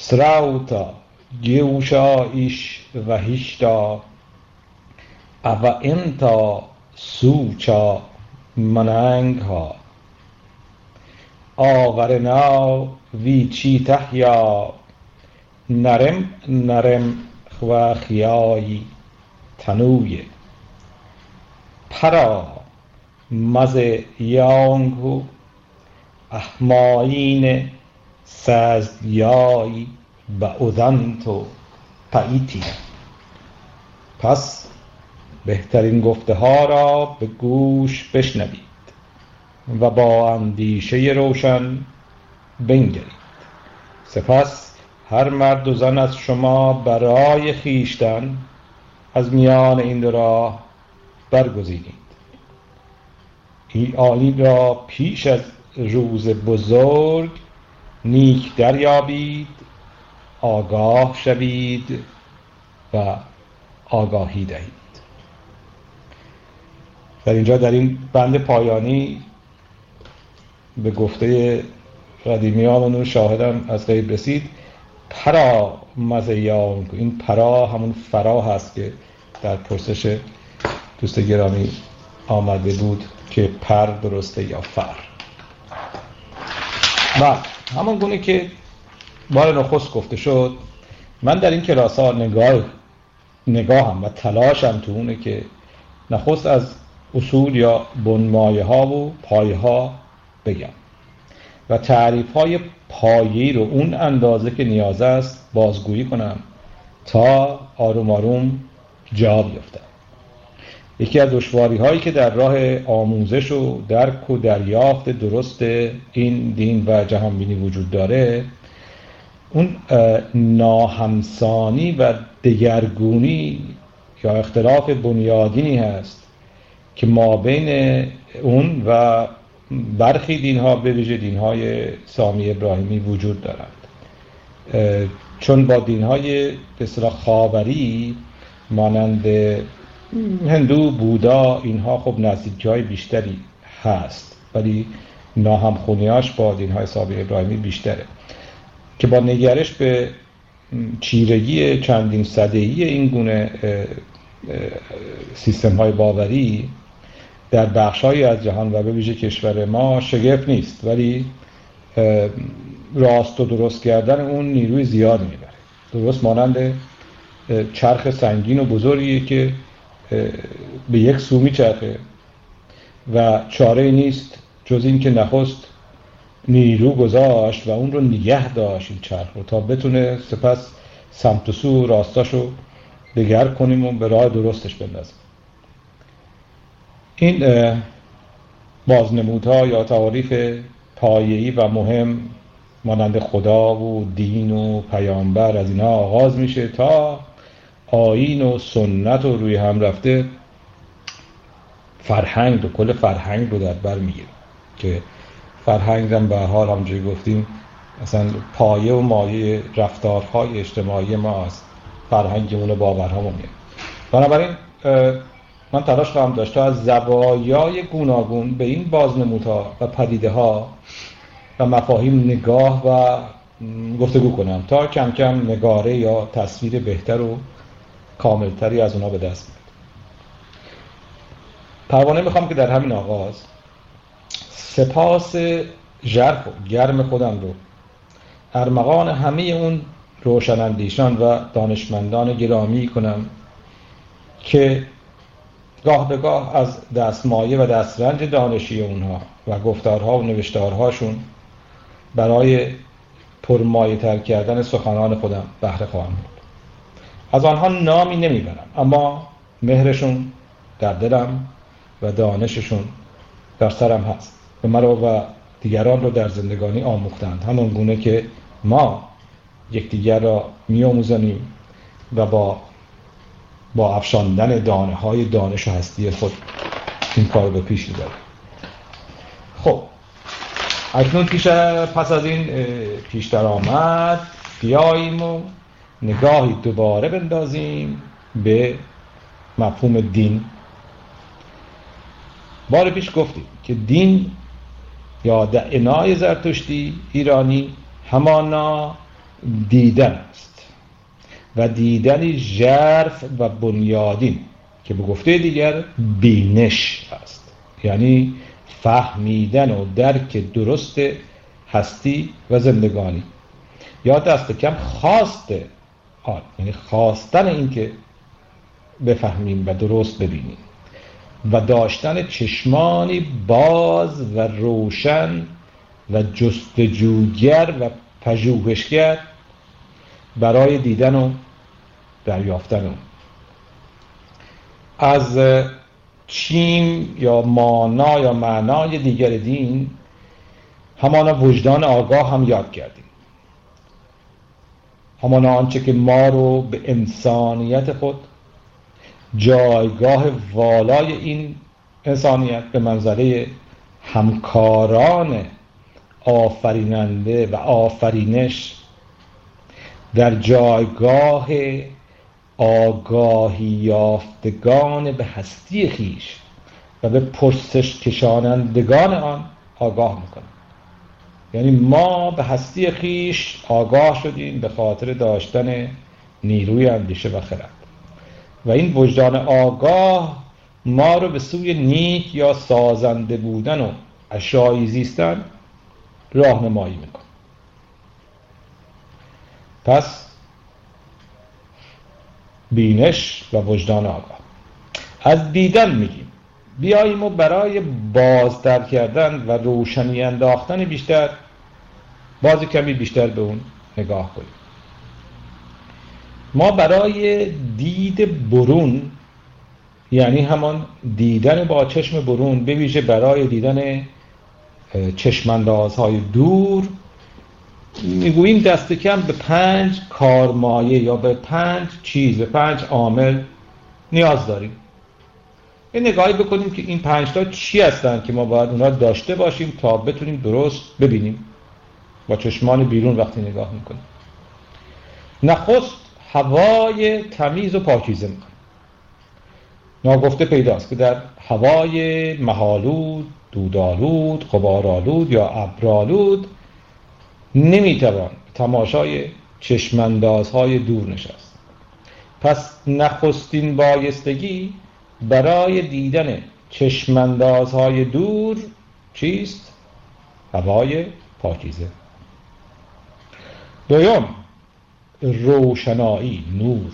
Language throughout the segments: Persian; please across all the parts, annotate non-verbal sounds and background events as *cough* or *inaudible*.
سراوتا گیوشا ایش و هیشتا او انتا سوچا مننگ ها آورنا وی چی تحیا نرم نرم و خیایی تنوی پرا مز یانگو احماین سزیای به اذنتو پاییتی پس بهترین گفته ها را به گوش بشنوید و با اندیشه روشن بنگرید. سپس هر مرد و زن از شما برای خویشتن از میان این راه برگزینید. این را پیش از روز بزرگ نیک دریابید آگاه شوید و آگاهی دهید. در اینجا در این بند پایانی به گفته قدیمیان شاهدم از غیب رسید. پرا مزیان این پرا همون فرا هست که در پرسش دوست گرامی آمده بود که پر درسته یا فر. و همون گونه که بار نخست گفته شد من در این کلاس ها نگاه نگاهم و تلاشم تو اونه که نخست از اصول یا بنمایه ها و پایه ها بگم. و تعریف های پایی رو اون اندازه که نیاز است بازگویی کنم تا آروم آروم جا بیفتم یکی از دشواری هایی که در راه آموزش و درک و دریافت درست این دین و جهانبینی وجود داره اون ناهمسانی و دگرگونی یا اختلاف بنیادینی هست که ما بین اون و برخی دین ها به ویژه دین های سامی ابراهیمی وجود دارند. چون با دین های به خاوری مانند هندو بودا اینها خب نزدیکی های بیشتری هست ولی ناهمخونیاش با دین های سامی ابراهیمی بیشتره. که با نگرش به چیرگی چندین صدهی این گونه سیستم های باوری در بخشهایی از جهان و به ویژه کشور ما شگفت نیست ولی راست و درست کردن اون نیروی زیاد می‌بره. درست مانند چرخ سنگین و بزرگیه که به یک سو میچرخه. و چاره نیست جز این که نخست نیرو گذاشت و اون رو نگه داشت این چرخ رو تا بتونه سپس سمت و سو راستاش رو دگر کنیم و به راه درستش بندازیم. این بازنمودها یا تعاریف پایه‌ای و مهم مانند خدا و دین و پیامبر از اینا آغاز میشه تا آین و سنت و روی هم رفته فرهنگ و کل فرهنگ رو در بر می‌گیره که فرهنگ هم به حال همجوری گفتیم مثلا پایه و مایه رفتارهای اجتماعی ما است فرهنگ اون باورهامون بنابراین من تلاش خواهم داشت تا از زوایای گوناگون به این بازنمودها و پدیده ها و مفاهیم نگاه و گفتگو کنم تا کم کم نگاره یا تصویر بهتر و کاملتری از اونا به دست بیاد پروانه می‌خوام که در همین آغاز سپاس ژرف گرم خودم رو ارمغان همه اون روشنندیشان و دانشمندان گرامی کنم که گاه به گاه از دستمایه و دسترنج دانشی اونها و گفتارها و نوشتارهاشون برای پرمایه تر کردن سخنان خودم بهره خواهم بود. از آنها نامی نمی‌برم. اما مهرشون در دلم و دانششون در سرم هست و مرا و دیگران رو در زندگانی آموختند. همون گونه که ما یکدیگر را میآموزانیم و با با افشاندن دانه های دانش و هستی خود این کار رو به پیش می‌بریم. خب اکنون پیش پس از این پیش آمد. بیاییم و نگاهی دوباره بندازیم به مفهوم دین. بار پیش گفتیم که دین یا دعنای زرتشتی ایرانی همانا دیدن است و دیدن ژرف و بنیادین که به گفته دیگر بینش است. یعنی فهمیدن و درک درست هستی و زندگانی. یا دست کم خواست آن یعنی خواستن اینکه بفهمیم و درست ببینیم. و داشتن چشمانی باز و روشن و جستجوگر و پژوهشگر برای دیدن و دریافتن اون. از چیم یا مانا یا معنای دیگر دین همانا وجدان آگاه هم یاد کردیم همانا آنچه که ما رو به انسانیت خود جایگاه والای این انسانیت به منظره همکاران آفریننده و آفرینش در جایگاه آگاهی یافتگان به هستی خیش و به پرسش کشانندگان آن آگاه می‌کنه. یعنی ما به هستی خیش آگاه شدیم به خاطر داشتن نیروی اندیشه و خرد. و این وجدان آگاه ما رو به سوی نیک یا سازنده بودن و اشایی زیستن راهنمایی می‌کنه. پس بینش و وجدان آگاه. از دیدن میگیم. بیاییم و برای بازتر کردن و روشنی انداختن بیشتر بازی کمی بیشتر به اون نگاه کنیم. ما برای دید برون یعنی همان دیدن با چشم برون بویژه برای دیدن چشماندازهای دور می‌گوییم دست کم به پنج کارمایه یا به پنج چیز به پنج عامل نیاز داریم. یه نگاهی بکنیم که این پنج تا چی هستن که ما باید اونا داشته باشیم تا بتونیم درست ببینیم. با چشمان بیرون وقتی نگاه می‌کنیم. نخست هوای تمیز و پاکیزه می‌کنیم. ناگفته پیداست که در هوای محالود دودالود قبارالود یا ابرالود نمی‌توان تماشای چشماندازهای دور نشست پس نخستین بایستگی برای دیدن چشماندازهای دور چیست؟ هوای پاکیزه. دوم روشنایی نور.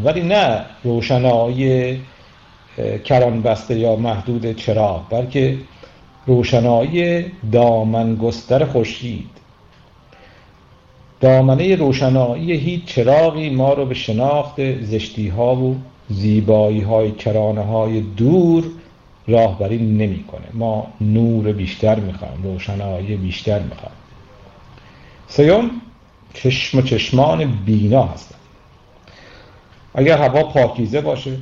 ولی نه روشنایی کران بسته یا محدود چراغ بلکه روشنایی دامنگستر خورشید. دامنه روشنایی هیچ چراغی ما رو به شناخت زشتی ها و زیبایی های کرانه های دور راهبری نمی‌کنه. ما نور بیشتر می‌خوایم روشنایی بیشتر می‌خوایم سیوم چشم و چشمان بینا هستن. اگر هوا پاکیزه باشه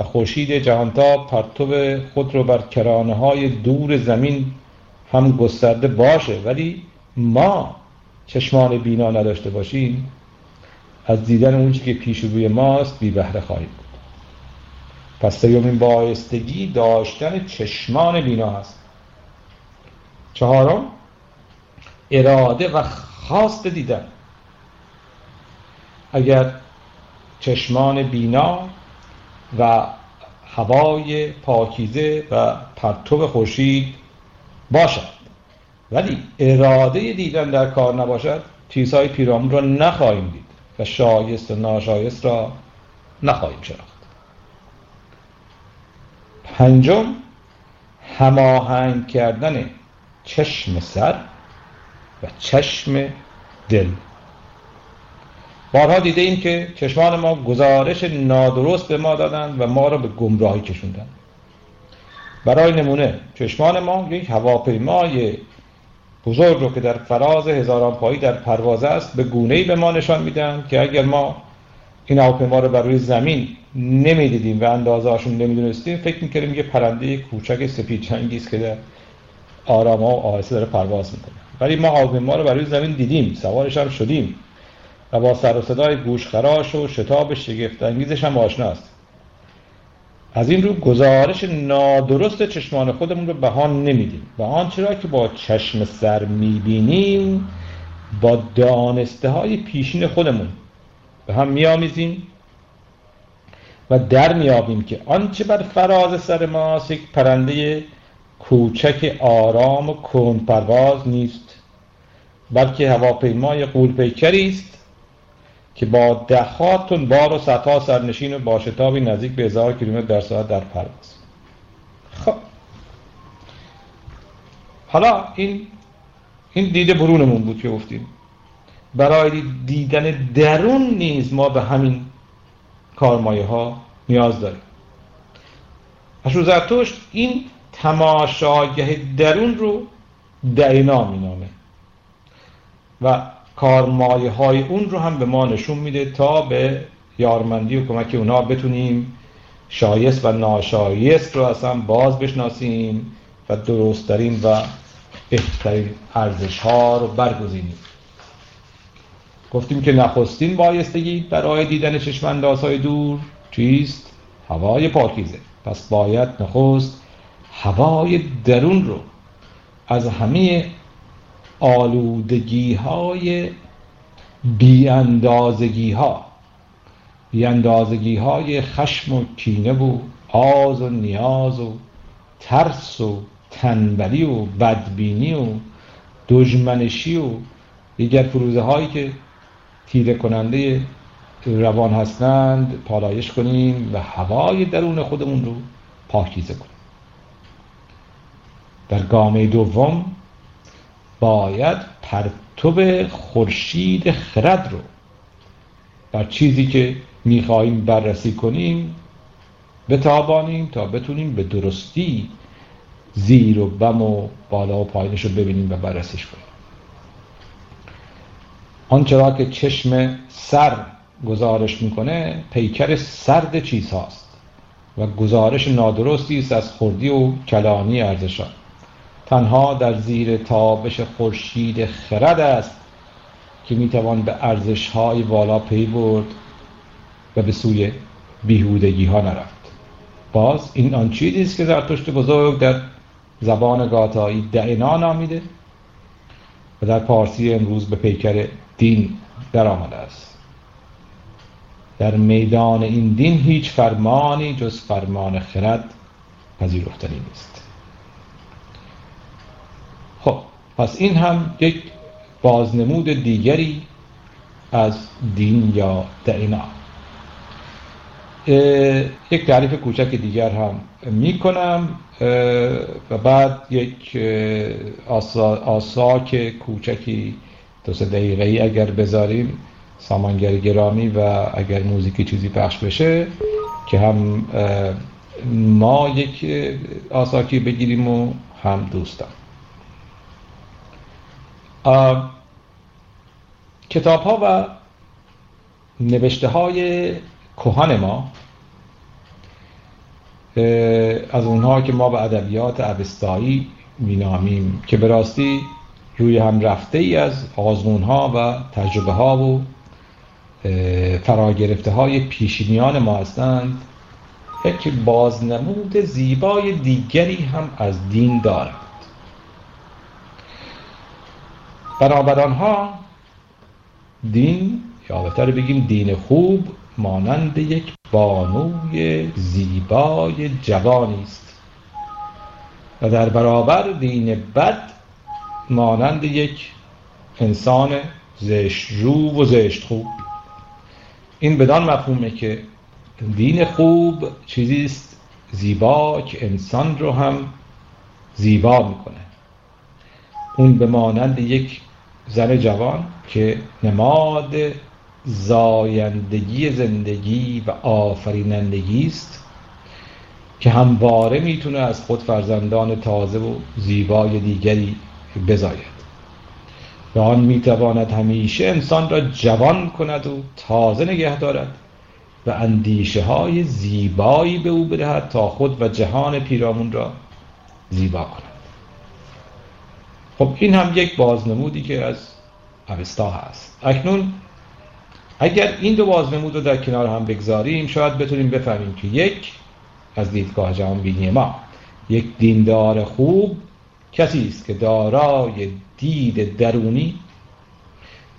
و خورشید جهانتاب پرتو خود رو بر کرانه های دور زمین هم گسترده باشه ولی ما چشمان بینا نداشته باشیم از دیدن اون که پیش روی ماست بی بهره خواهید بود. پس سیومین بایستگی داشتن چشمان بینا هست. چهارم اراده و خواست دیدن. اگر چشمان بینا و هوای پاکیزه و پرتو خورشید باشد ولی اراده دیدن در کار نباشد چیزهای پیرامون را نخواهیم دید. و شایست و ناشایست را نخواهیم شناخت. پنجم هماهنگ کردن چشم سر و چشم دل. بارها دیده ایم که چشمان ما گزارش نادرست به ما دادند و ما را به گمراهی کشوندند. برای نمونه چشمان ما یک هواپیمای بزرگ رو که در فراز هزاران پایی در پرواز است به گونه به ما نشان میدن که اگر ما این هواپیما رو بر روی زمین نمی‌دیدیم و اندازه هاشون نمی‌دونستیم فکر می‌کردیم یه پرنده کوچک سپید چنگی است که در آرام و آهسته داره پرواز می‌کنه. ولی ما هواپیما رو بر روی زمین دیدیم سوارش هم شدیم و با سر و صدای گوشخراش و شتاب شگفت انگیزش هم آشناست. از این رو گزارش نادرست چشمان خودمون رو بهان نمیدیم. و آنچه را که با چشم سر می‌بینیم با دانسته های پیشین خودمون به هم میآمیزیم و در میابیم که آنچه بر فراز سر ماست یک پرنده کوچک آرام و کند پرواز نیست بلکه هواپیمای قولپیکری است. که با دهها بار و صدها سرنشین و با شتابی نزدیک به هزار کیلومتر در ساعت در پرواز. خب. حالا این این دیده برونمون بود که گفتیم. برای دیدن درون نیز ما به همین کارمایه ها نیاز داریم. اشو زرتشت این تماشاگه درون رو دعینا مینامه. و کارمایه های اون رو هم به ما نشون میده تا به یارمندی و کمک اونا بتونیم شایست و ناشایست رو اصلا باز بشناسیم و درستترین و بهترین ارزش ها رو برگزینیم گفتیم که نخستین بایستگی برای دیدن چشمانداز های دور چیست؟ هوای پاکیزه پس باید نخست هوای درون رو از همه آلودگی های بیاندازگی ها بیاندازگی های خشم و کینه و آز و نیاز و ترس و تنبلی و بدبینی و دجمنشی و دیگر فروزه هایی که تیره کننده روان هستند پالایش کنیم و هوای درون خودمون رو پاکیزه کنیم. در گامه دوم باید پرتوب خورشید خرد رو بر چیزی که می‌خواهیم بررسی کنیم بتابانیم تا بتونیم به درستی زیر و بم و بالا و پایینش رو ببینیم و بررسیش کنیم. آنچه را که چشم سر گزارش می‌کنه پیکر سرد چیزهاست و گزارش نادرستی است از خردی و کلانی ارزشان. تنها در زیر تابش خورشید خرد است که می‌توان به ارزش های والا پی برد و به سوی بیهودگی ها نرفت. باز این آن چیزی است که زرتشت بزرگ در زبان گاتایی دعنا نامیده و در پارسی امروز به پیکر دین در آمده است. در میدان این دین هیچ فرمانی جز فرمان خرد پذیرفتنی نیست خب پس این هم یک بازنمود دیگری از دین یا دعینا. یک تعریف کوچک دیگر هم می کنم و بعد یک آساک کوچکی دو سه دقیقه ای اگر بذاریم سامانگر گرامی و اگر موزیکی چیزی پخش بشه که هم ما یک آساکی بگیریم و هم دوستم کتاب ها و نوشته های کهان ما از اونها که ما به ادبیات اوستایی مینامیم که به راستی روی هم رفته ای از آزمون ها و تجربه ها و فرا گرفته های پیشینیان ما هستند یک بازنمود زیبای دیگری هم از دین دارند. بنابر آنها دین یا بهتر بگیم دین خوب مانند یک بانوی زیبای جوانی است. و در برابر دین بد مانند یک انسان زشت رو و زشت خوب. این بدان مفهومه که دین خوب چیزی است زیبا که انسان رو هم زیبا می‌کنه. اون به مانند یک زن جوان که نماد زایندگی زندگی و آفرینندگی است که همواره می‌تونه از خود فرزندان تازه و زیبای دیگری بزاید. و آن می‌تواند همیشه انسان را جوان کند و تازه نگه دارد و اندیشه های زیبایی به او بدهد تا خود و جهان پیرامون را زیبا کند. خب این هم یک بازنمودی که از اوستا هست. اکنون اگر این دو بازنمود رو در کنار هم بگذاریم شاید بتونیم بفهمیم که یک از دیدگاه جهان بینی ما یک دیندار خوب کسی است که دارای دید درونی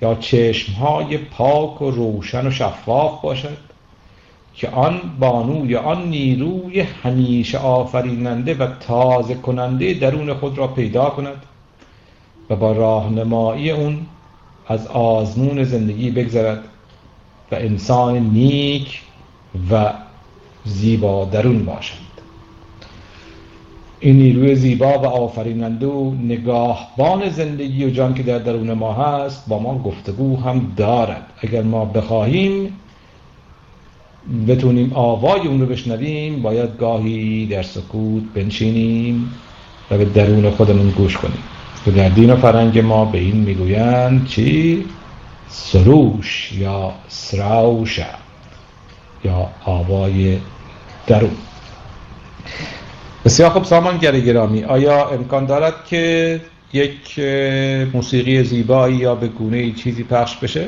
یا چشمهای پاک و روشن و شفاف باشد که آن بانو یا آن نیروی همیشه آفریننده و تازه کننده درون خود را پیدا کند. و با راهنمایی اون از آزمون زندگی بگذرد و انسان نیک و زیبا درون باشد این نیروی زیبا و آفریننده و نگاهبان زندگی و جان که در درون ما هست با ما گفتگو هم دارد. اگر ما بخواهیم بتونیم آوای اون رو بشنویم باید گاهی در سکوت بنشینیم و به درون خودمون گوش کنیم. در دین و فرنگ ما به این می‌گویند چی؟ سروش یا سراوشه یا آوای درون بسیار خب سامانگر گرامی آیا امکان دارد که یک موسیقی زیبایی یا به گونه چیزی پخش بشه؟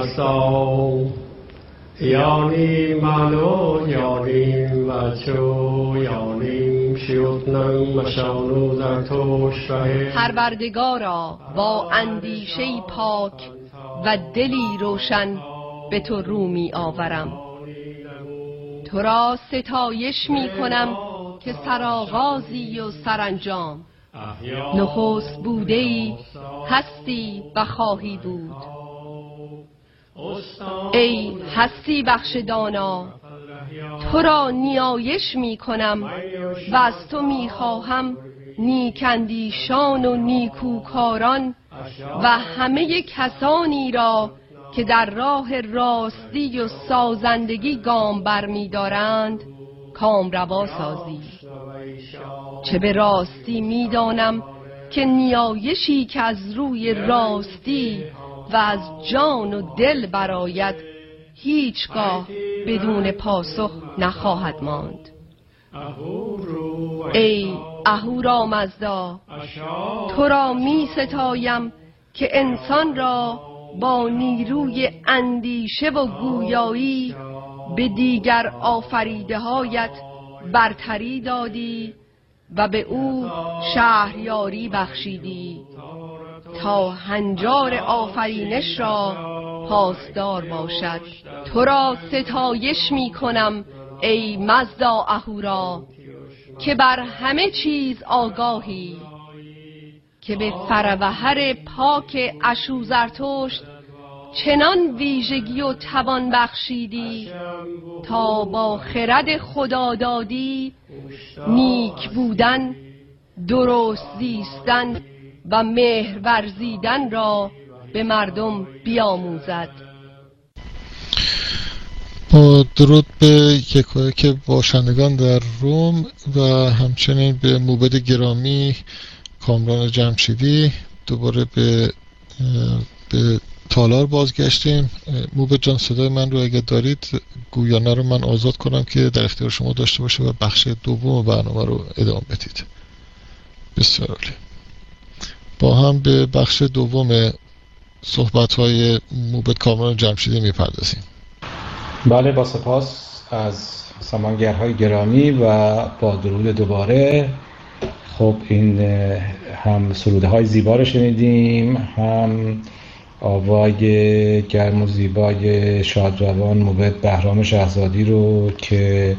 مسا یانی منو یانیم بچو یانیم شیوتنم مشانو در توش پروردگارا با اندیشه پاک و دلی روشن به تو رو می آورم تو را ستایش می کنم که سرآغازی و سرانجام نخست بوده ای هستی و خواهی بود ای هستی بخش دانا تو را نیایش می کنم و از تو می خواهم نیکندیشان و نیکوکاران و همه کسانی را که در راه راستی و سازندگی گام برمیدارند کامروا سازی. چه به راستی می‌دانم که نیایشی که از روی راستی و از جان و دل برایت هیچگاه بدون پاسخ نخواهد ماند. ای اهورامزدا تو را می ستایم که انسان را با نیروی اندیشه و گویایی به دیگر آفریده هایت برتری دادی و به او شهریاری بخشیدی. تا هنجار آفرینش را پاسدار باشد. تو را ستایش می کنم ای مزدا اهورا که بر همه چیز آگاهی که به فروهر پاک اشو زرتشت چنان ویژگی و توان بخشیدی تا با خرد خدا دادی نیک بودن درست زیستن و مهر ورزیدن را به مردم بیاموزد. با درود به که باشندگان در روم و همچنین به موبد گرامی کامران جمشیدی. دوباره به به تالار بازگشتیم. موبد جان صدای من رو اگه دارید گویانه رو من آزاد کنم که در اختیار شما داشته باشه و بخش دوم برنامه رو ادامه بدید. بسیار عالی. با هم به بخش دوم صحبت های موبت کامران جمشیدی می‌پردازیم. بله با سپاس از سمانگرهای گرامی و با درود دوباره. خب این هم سروده های زیبا رو شنیدیم هم آوای گرم و زیبای شادروان موبت بهرام شهزادی رو که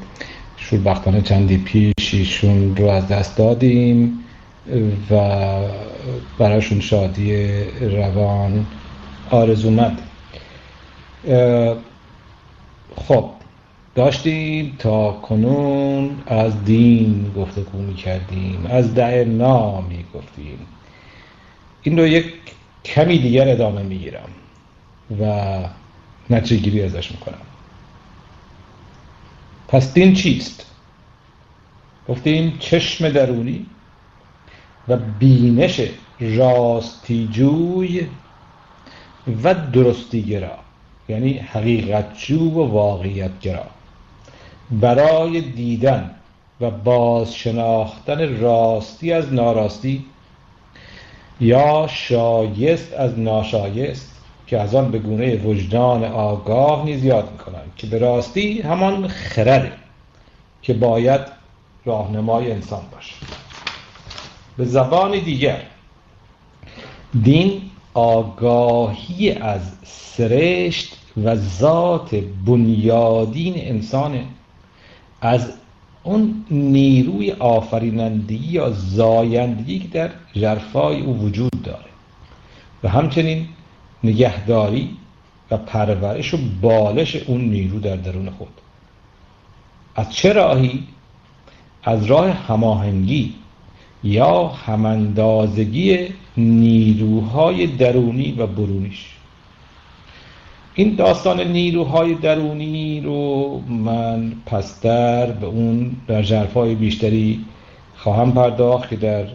شوربختانه چندی پیش ایشون رو از دست دادیم و براشون شادی روان آرزومند خب داشتیم تا کنون از دین گفتگو می کردیم از دعنا می گفتیم این رو یک کمی دیگر ادامه می گیرم و نتیجه گیری ازش می‌کنم. پس دین چیست؟ گفتیم چشم درونی و بینش راستیجوی و درستیگرا یعنی حقیقتجو و واقعیتگرا. برای دیدن و باز شناختن راستی از ناراستی یا شایست از ناشایست که از آن به گونه وجدان آگاه نیز یاد می‌کنند که به راستی همان خرده که باید راهنمای انسان باشه به زبان دیگر. دین آگاهی از سرشت و ذات بنیادین انسانه. از اون نیروی آفرینندگی یا زایندگی که در جرفای او وجود داره. و همچنین نگهداری و پرورش و بالش اون نیرو در درون خود. از چه راهی؟ از راه هماهنگی. یا هماندازگی نیروهای درونی و برونیش. این داستان نیروهای درونی رو من پستر به اون در جرفای بیشتری خواهم پرداخت که در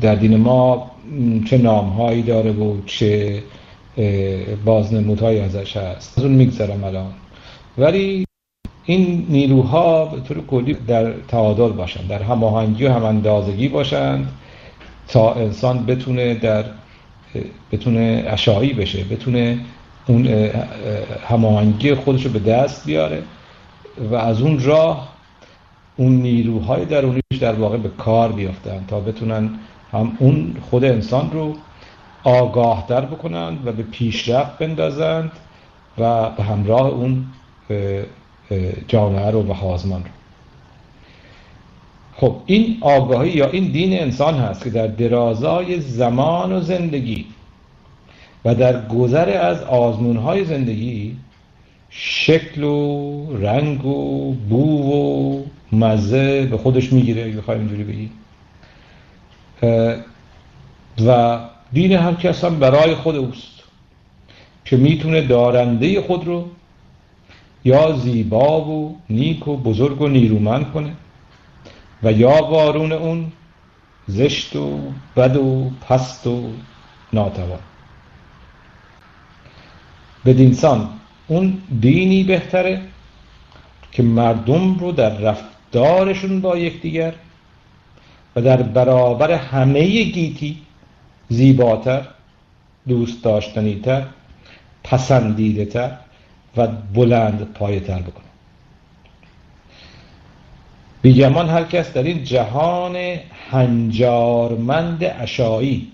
در دین ما چه نامهایی داره و چه بازنمودهایی ازش هست. از اون میگذرم الان. ولی این نیروها به طور کلی در تعادل باشند در هماهنگی و هماندازگی باشند تا انسان بتونه در بتونه اشایی بشه بتونه اون هماهنگی خودش رو به دست بیاره و از اون راه اون نیروهای درونیش در واقع به کار بیافتن تا بتونن هم اون خود انسان رو آگاه در بکنند و به پیشرفت بندازند و به همراه اون جامعه رو و حازمان رو. خب این آگاهی یا این دین انسان هست که در درازای زمان و زندگی و در گذر از آزمونهای زندگی شکل و رنگ و بو و مزه به خودش می‌گیره اگه بخوایم اینجوری بگیم و دین هر کس هم برای خود اوست که می‌تونه دارنده خود رو یا زیبا و نیک و بزرگ و نیرومند کنه و یا وارون اون زشت و بد و پست و ناتوان. به دینسان اون دینی بهتره که مردم رو در رفتارشون با یکدیگر و در برابر همه گیتی زیباتر دوست داشتنیتر پسندیده تر و بلند پایه تر بکنه. بیگمان هر کس در این جهان هنجارمند اشایی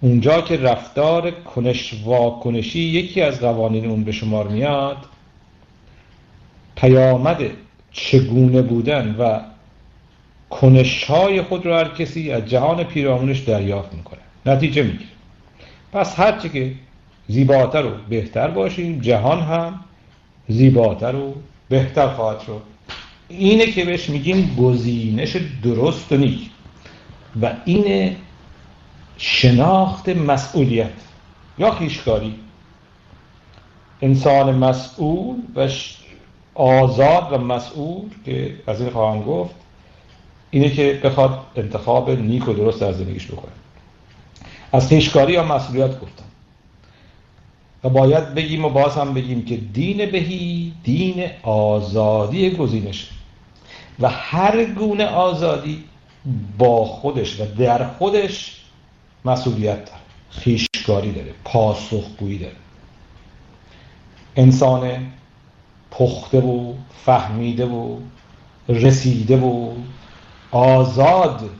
اونجا که رفتار کنش واکنشی یکی از قوانین اون به شمار میاد پیامد چگونه بودن و کنش های خود رو هر کسی از جهان پیرامونش دریافت می‌کنه. نتیجه می‌گیره. پس هرچی که زیباتر و بهتر باشیم جهان هم زیباتر و بهتر خواهد شد. اینه که بهش میگیم گزینش درست و نیک و این شناخت مسئولیت یا خیشکاری. انسان مسئول و آزاد و مسئول که از این خواهم گفت اینه که بخواد انتخاب نیک و درست در زندگیش بکنه. از خیشکاری یا مسئولیت گفتم. و باید بگیم و باز هم بگیم که دین بهی دین آزادی گزینش و هر گونه آزادی با خودش و در خودش مسئولیت داره. خیشکاری داره پاسخگویی داره. انسان پخته و فهمیده و رسیده و آزاد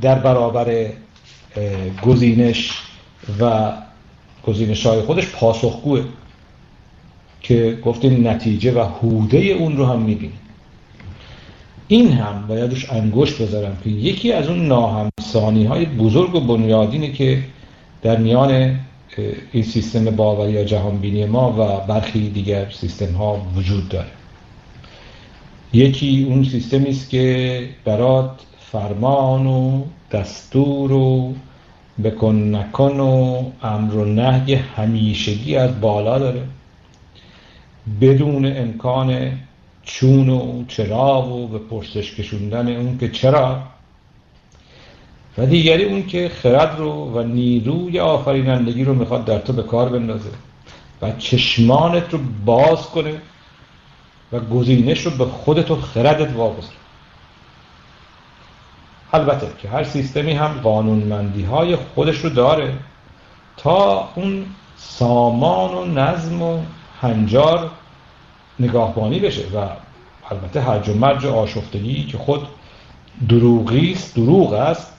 در برابر گزینش و گزینش های خودش پاسخگوه که گفتیم نتیجه و هوده اون رو هم می‌بینیم این هم بایدش انگشت بذارم که یکی از اون ناهمسانی های بزرگ و بنیادینه که در میان این سیستم باوری یا جهانبینی ما و برخی دیگر سیستم ها وجود داره. یکی اون سیستمی است که برات فرمان و دستور و بکن نکن و امر و نهی همیشگی از بالا داره. بدون امکان چون و چرا و به پرسش کشوندن اون که چرا. و دیگری اون که خرد رو و نیروی آفرینندگی رو می‌خواد در تو به کار بندازه و چشمانت رو باز کنه و گزینش رو به خودت و خردت واگذاره البته که هر سیستمی هم قانونمندی های خودش رو داره تا اون سامان و نظم و هنجار نگاهبانی بشه و البته هرج و مرج آشفتگی که خود دروغی است دروغ است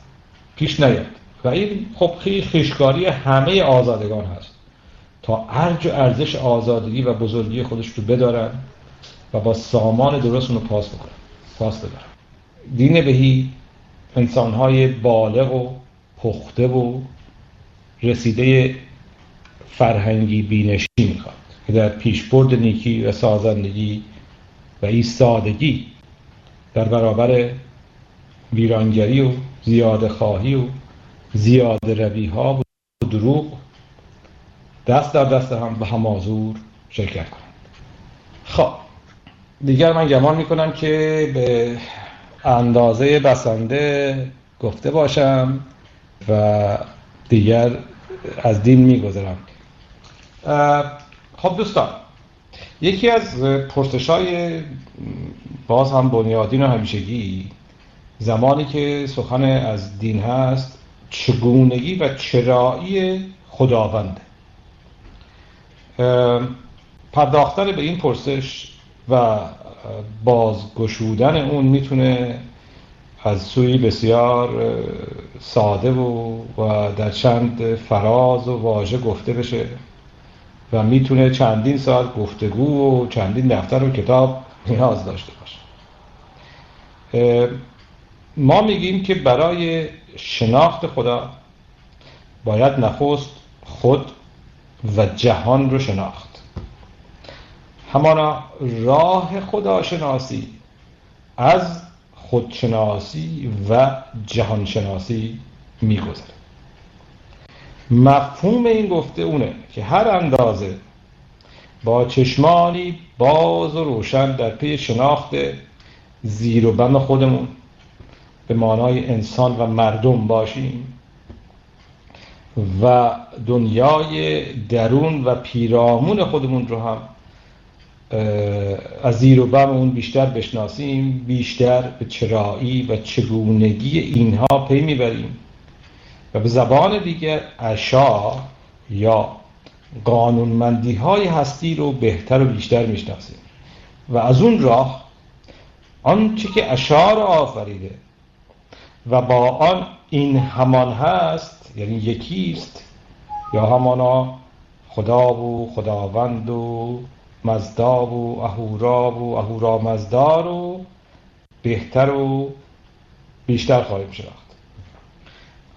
پیش نیاد. و این خب خیشکاری همه آزادگان هست. تا ارج و ارزش آزادگی و بزرگی خودش رو بدارن و با سامان درست رو پاس بکنن پاس بدارن. دین بهی انسانهای بالغ و پخته و رسیده فرهنگی بینشی می‌خواد که در پیشبرد نیکی و سازندگی و ایستادگی در برابر ویرانگری و زیاد خواهی و زیاد روی ها و دروغ دست در دست هم به همازور شرکت کنند. خب دیگر من گمان می‌کنم که به اندازه بسنده گفته باشم و دیگر از دین میگذرم. خب دوستان یکی از پرسش های باز هم بنیادین و همیشگی زمانی که سخن از دین هست چگونگی و چرایی خداونده پرداختن به این پرسش و بازگشودن اون می‌تونه از سوی بسیار ساده و, و در چند فراز و واژه گفته بشه و می‌تونه چندین ساعت گفتگو و چندین دفتر و کتاب نیاز داشته باشه. ما میگیم که برای شناخت خدا باید نخست خود و جهان رو شناخت. همانا راه خداشناسی از خودشناسی و جهانشناسی میگذره مفهوم این گفته اونه که هر اندازه با چشمانی باز و روشن در پی شناخت زیر و بم خودمون. به معنای انسان و مردم باشیم و دنیای درون و پیرامون خودمون رو هم از زیر و بم اون بیشتر بشناسیم بیشتر به چرایی و چگونگی اینها پی می‌بریم. و به زبان دیگر اشا یا قانونمندی های هستی رو بهتر و بیشتر می‌شناسیم. و از اون راه آنچه که اشار آفریده و با آن این همان هست یعنی یکیست یا همانا خدا و خداوند و مزدا و اهورا و اهورا مزدا رو بهتر و بیشتر خواهیم شناخت.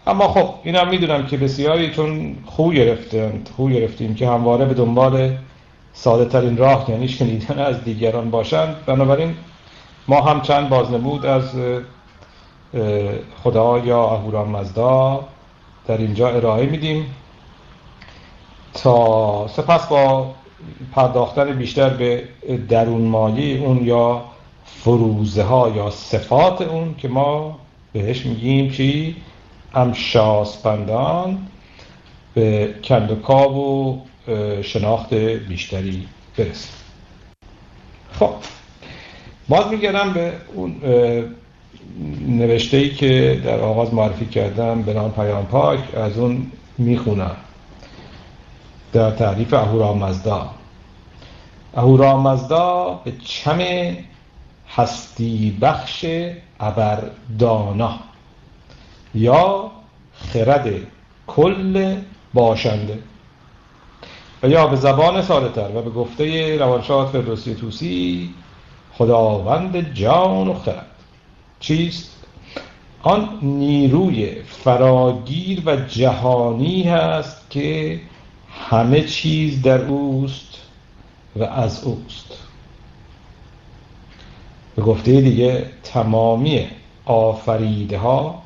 اما خب اینم می‌دونم که بسیاری چون خو گرفتیم خو گرفتیم که همواره به دنبال ساده ترین راه یعنی شنیدن از دیگران باشند. بنابراین ما هم چند بازنمود از خدا یا اهورا مزدا در اینجا ارائه میدیم. تا سپس با پرداختن بیشتر به درون مایه اون یا فروزه ها یا صفات اون که ما بهش میگیم چی؟ امشاسپندان به کندوکاو و شناخت بیشتری برسیم. خب باز میگردم به اون نوشته ای که در آغاز معرفی کردم به نام پیام پاک از اون می‌خونم. در تعریف اهورامزدا اهورامزدا به چم هستی بخش ابردانا یا خرد کل باشنده و یا به زبان ساده و به گفته روانشاد فردوسی توسی خداوند جان و خرد چیست؟ آن نیروی فراگیر و جهانی هست که همه چیز در اوست و از اوست. به گفته دیگه تمامی آفریده ها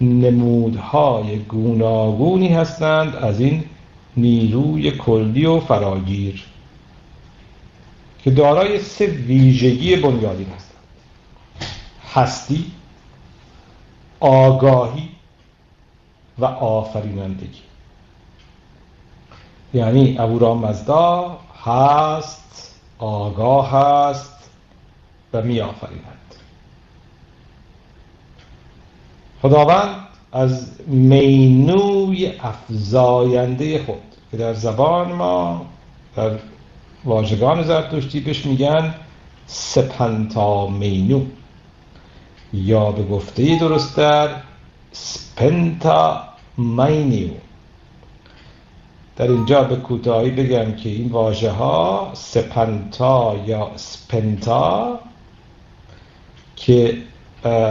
نمودهای گوناگونی هستند از این نیروی کلی و فراگیر که دارای سه ویژگی بنیادین هستند. هستی آگاهی و آفرینندگی. یعنی مزدا هست آگاه هست و می آفریند. خداوند از مینوی افزاینده خود که در زبان ما در واژگان زرتشتی بهش میگن سپنتا مینو. یا به گفته درستتر سپنتا مینیو در اینجا به کوتاهی بگم که این واژه ها سپنتا یا سپنتا که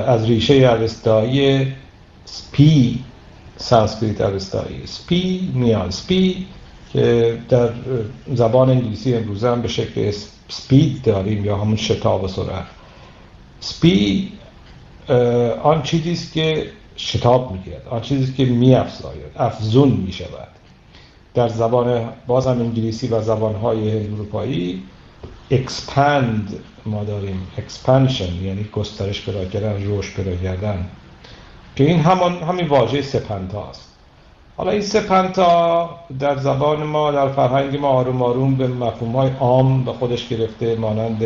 از ریشه اوستایی سپی سانسکریت اوستایی سپی میان. سپی که در زبان انگلیسی امروز هم به شکل speed داریم یا همون شتاب و سرعت سپی آن چیزی است که شتاب می‌گیرد. آن چیزی که میافزاید. افزون می‌شود. در زبان بازم انگلیسی و زبانهای اروپایی expand ما داریم. Expansion یعنی گسترش پیدا کردن رشد پیدا کردن. که این همان همین واژه سپنتا است. حالا این سپنتا در زبان ما در فرهنگ ما آروم آروم به مفهوم های عام به خودش گرفته مانند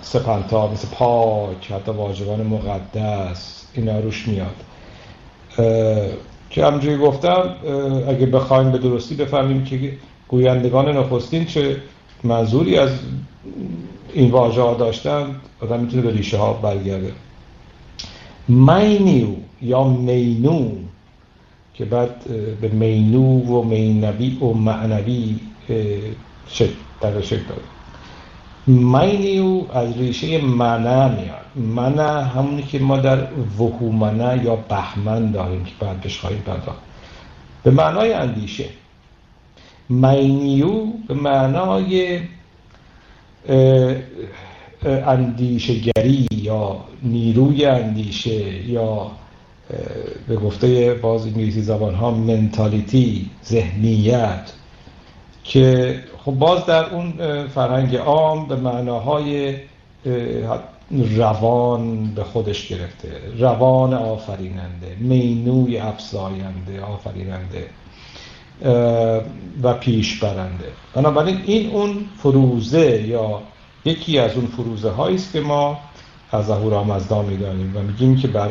سپنتا مثل پاک حتی واژگان مقدس اینا روش میاد. که همجوری گفتم اگه بخوایم به درستی بفهمیم که گویندگان نخستین چه منظوری از این واژه ها داشتن آدم می‌تونه به ریشه ها برگرده. مینیو یا مینو که بعد به مینو و مینوی و معنوی در شکل داره مینیو از ریشه منا میاد. منا همونی که ما در وهومنه یا بهمن داریم که بعد بهش خواهیم پرداخت. به معنای اندیشه. مینیو به معنای اندیشگری یا نیروی اندیشه یا به گفته باز انگلیسی زبان ها منتالیتی ذهنیت که خب باز در اون فرهنگ عام به معناهای روان به خودش گرفته. روان آفریننده مینوی افزاینده آفریننده و پیش برنده بنابراین این اون فروزه یا یکی از اون فروزه هایی است که ما از اهورامزدا می‌دانیم و میگیم که بر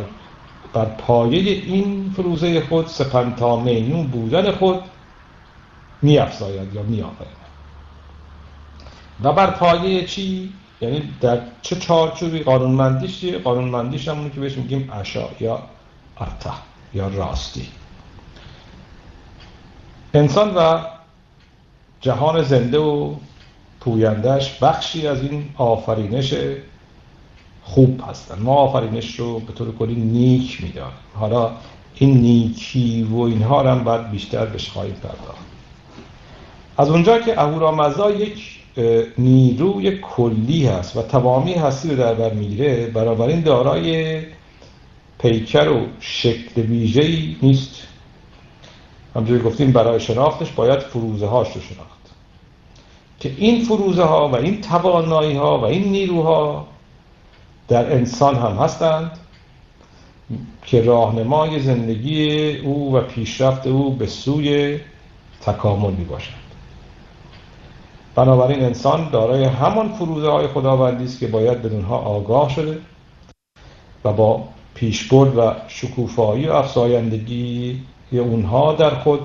بر پایه این فروزه خود سپنتا مینو بودن خود میافزاید یا میآفرید و بر پایه چی؟ یعنی در چه چارچوبی؟ قانونمندیش چیه؟ قانونمندیش همونی که بهش میگیم اشا یا ارتا یا راستی. انسان و جهان زنده و پویندهش بخشی از این آفرینش خوب هستن. ما آفرینش رو به طور کلی نیک می‌دانیم. حالا این نیکی و اینها رو هم باید بیشتر بهش خواهیم پرداخت. از اونجا که اهورامزدا یک نیروی کلی هست و تمامی هستی رو در بر می‌گیره. بنابراین دارای پیکر و شکل ویژه‌ای نیست. همجوری گفتیم برای شناختش باید فروزه هاش رو شناخت. که این فروزه ها و این توانایی ها و این نیروها در انسان هم هستند که راهنمای زندگی او و پیشرفت او به سوی تکامل می باشند بنابراین انسان دارای همان فروزه های خداوندی است که باید بدونها آگاه شده و با پیشبرد و شکوفایی و افزایندگی اونها در خود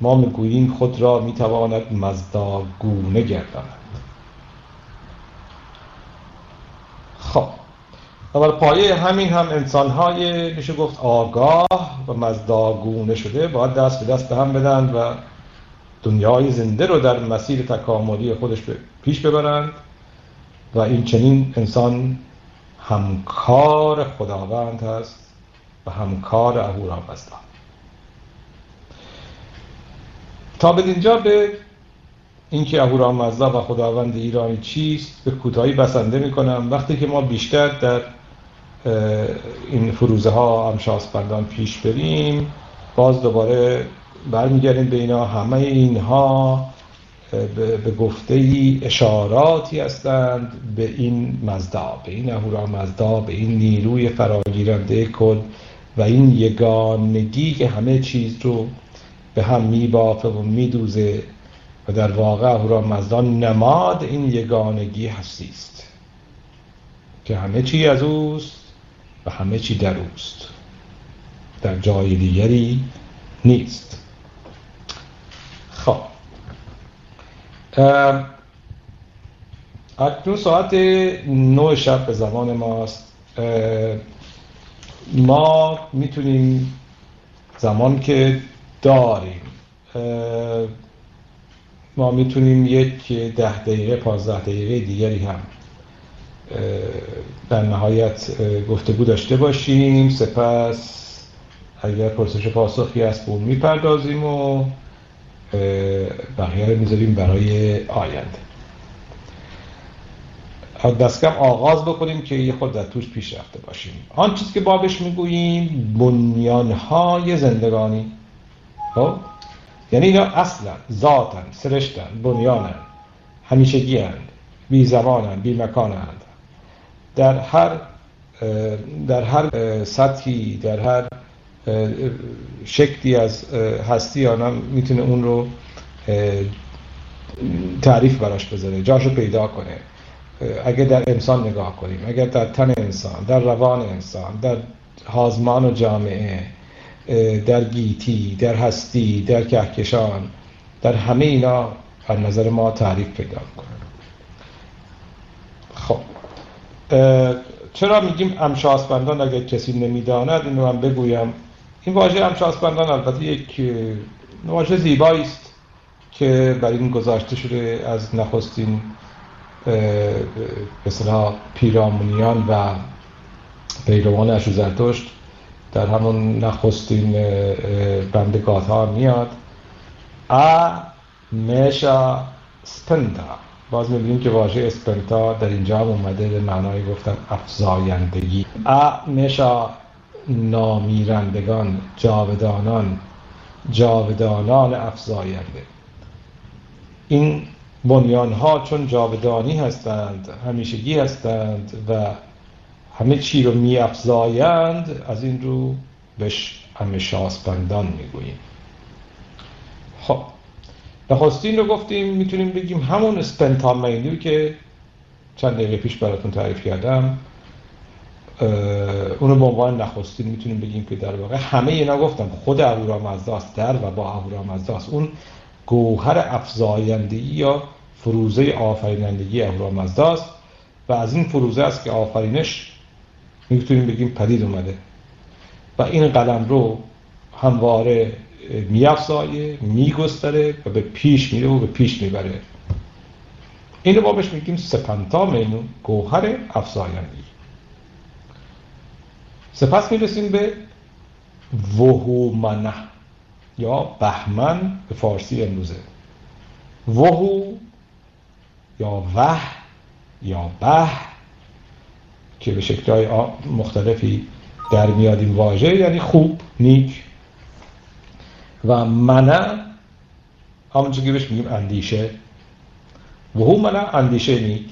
ما می‌گوییم خود را می‌تواند مزداگونه گرداند. خب و بر پایه همین هم انسان های میشه گفت آگاه و مزداگونه شده باید دست به دست هم بدن و دنیای زنده رو در مسیر تکاملی خودش پیش ببرند و این چنین انسان همکار خداوند هست و همکار اهورامزدا تا به اینجا به اینکه اهورامزدا و خداوند ایرانی چیست به کوتاهی بسنده می‌کنم. وقتی که ما بیشتر در این فروزه ها امشاسپندان پیش بریم باز دوباره برمیگردیم به اینا. همه اینها به گفته ای اشاراتی هستند به این مزدا به این اهورا مزدا به این نیروی فراگیرنده کل و این یگانگی که همه چیز رو به هم میبافه و میدوزه و در واقع اهورا مزدا نماد این یگانگی هستی است. که همه چی از اوست و همه چی در اوست. در جای دیگری نیست خب اکنون ساعت نو شب به زمان ماست. ما می‌تونیم زمان که داریم. ما می‌تونیم یک ده دقیقه پانزده دقیقه دیگری هم در نهایت گفتگو داشته باشیم. سپس اگر پرسش پاسخی به اون می‌پردازیم و بقیه رو می‌ذاریم برای آینده. دست آغاز بکنیم که یه خود در توش پیش رفته باشیم. آن چیز که بابش می‌گوییم بنیانهای زندگانی. خب؟ یعنی اینا اصلا ذاتن سرشتن بنیانن همیشگی هند بی زمانن بی مکانند در هر در هر سطحی در هر شکلی از هستی آنم می‌تونه اون رو تعریف براش بذاره جاشو پیدا کنه. اگر در انسان نگاه کنیم اگر در تن انسان در روان انسان در حازمان و جامعه در گیتی در هستی در کهکشان در همه اینا از نظر ما تعریف پیدا کنه خب. چرا میگیم امشاسپندان اگر کسی نمی‌داند اینو من بگویم. این واژه امشاسپندان البته یک واژه زیبایی است که بر این گذاشته شده از نخستین مثلا پیرامونیان و پیروان اشو زرتشت در همون نخستین بندگاه ها میاد. ا مشا سپنتا. باز می‌بینیم که واژه اسپنتا در اینجا هم اومده به معنای گفتم افزایندگی. ا مشا نامیرندگان جاودانان جاودانان افزاینده. این بنیان ها چون جاودانی هستند همیشگی هستند و همه چی رو می افزایند از این رو بهش همیشه آسپندان می‌گوییم. خب نخستین رو گفتیم می‌تونیم بگیم همون اسپنتامینی که چند دقیقه پیش براتون تعریف کردم. اونو به عنوان نخستین می‌تونیم بگیم که در واقع همه اینا گفتم خود اهورامزداست در و با اهورامزداست اون گوهر افزایندگی یا فروزه آفرینندگی اهورامزداست و از این فروزه است که آفرینش می‌تونیم بگیم پدید اومده. و این قلم رو همواره میافزایه میگستره و به پیش میره و به پیش می‌بره. اینو بهش میگیم سپنتا میمون گوهر افزایندگی. سپس می‌رسیم به وهومنه. یا بهمن به فارسی امروزه. وهو یا وح یا به که به شکلهای مختلفی در میاد این واژه یعنی خوب نیک. و منع همونجور که بهش میگیم اندیشه. و هم منع اندیشه نیک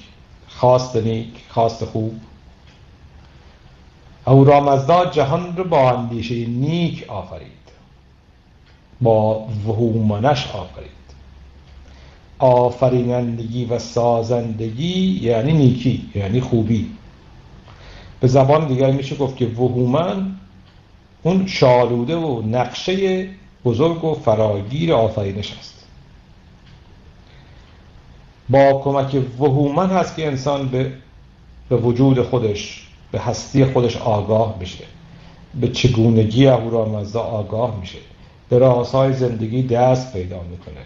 خواست نیک خواست خوب. او رامزدا جهان رو با اندیشه نیک آفرید. با وهومنش آفرید. آفرینندگی و سازندگی یعنی نیکی یعنی خوبی. به زبان دیگر میشه گفت که وهومن اون شالوده و نقشه بزرگ و فراگیر آفرینش است. با کمک وهومن هست که انسان به, به وجود خودش به هستی خودش آگاه بشه به چگونگی اهورامزدا آگاه میشه. به رازهای زندگی دست پیدا می‌کنه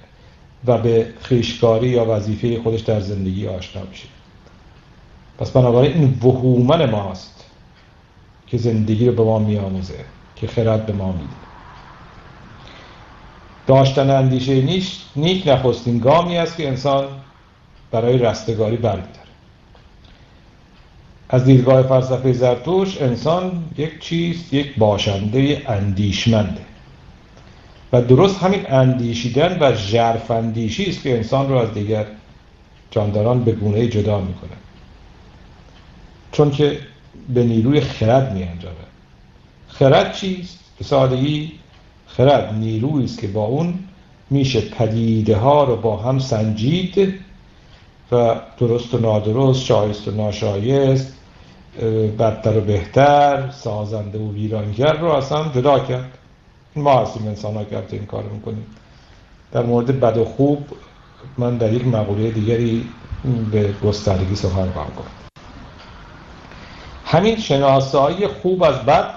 و به خیشکاری یا وظیفه خودش در زندگی آشنا میشه. پس بنابراین این وهومن ماست که زندگی رو به ما میآموزه که خرد به ما میده. داشتن اندیشه نیک نخستین گامی است که انسان برای رستگاری برمیداره از دیدگاه فلسفه زرتوش انسان یک چیز یک باشنده اندیشمنده. و درست همین اندیشیدن و ژرف اندیشی است که انسان رو از دیگر جانداران به گونه جدا می‌کنه. چون که به نیروی خرد می انجامه خرد چیست؟ به سادگی خرد نیرویی است که با اون میشه پدیده ها رو با هم سنجید و درست و نادرست شایست و ناشایست بدتر و بهتر سازنده و ویرانگر رو اصلا جدا کرد. ما هستیم انسان ها که این کار می‌کنیم. در مورد بد و خوب من در یک مقوله دیگری به گستردگی سخن خواهم گفت. همین شناسایی خوب از بد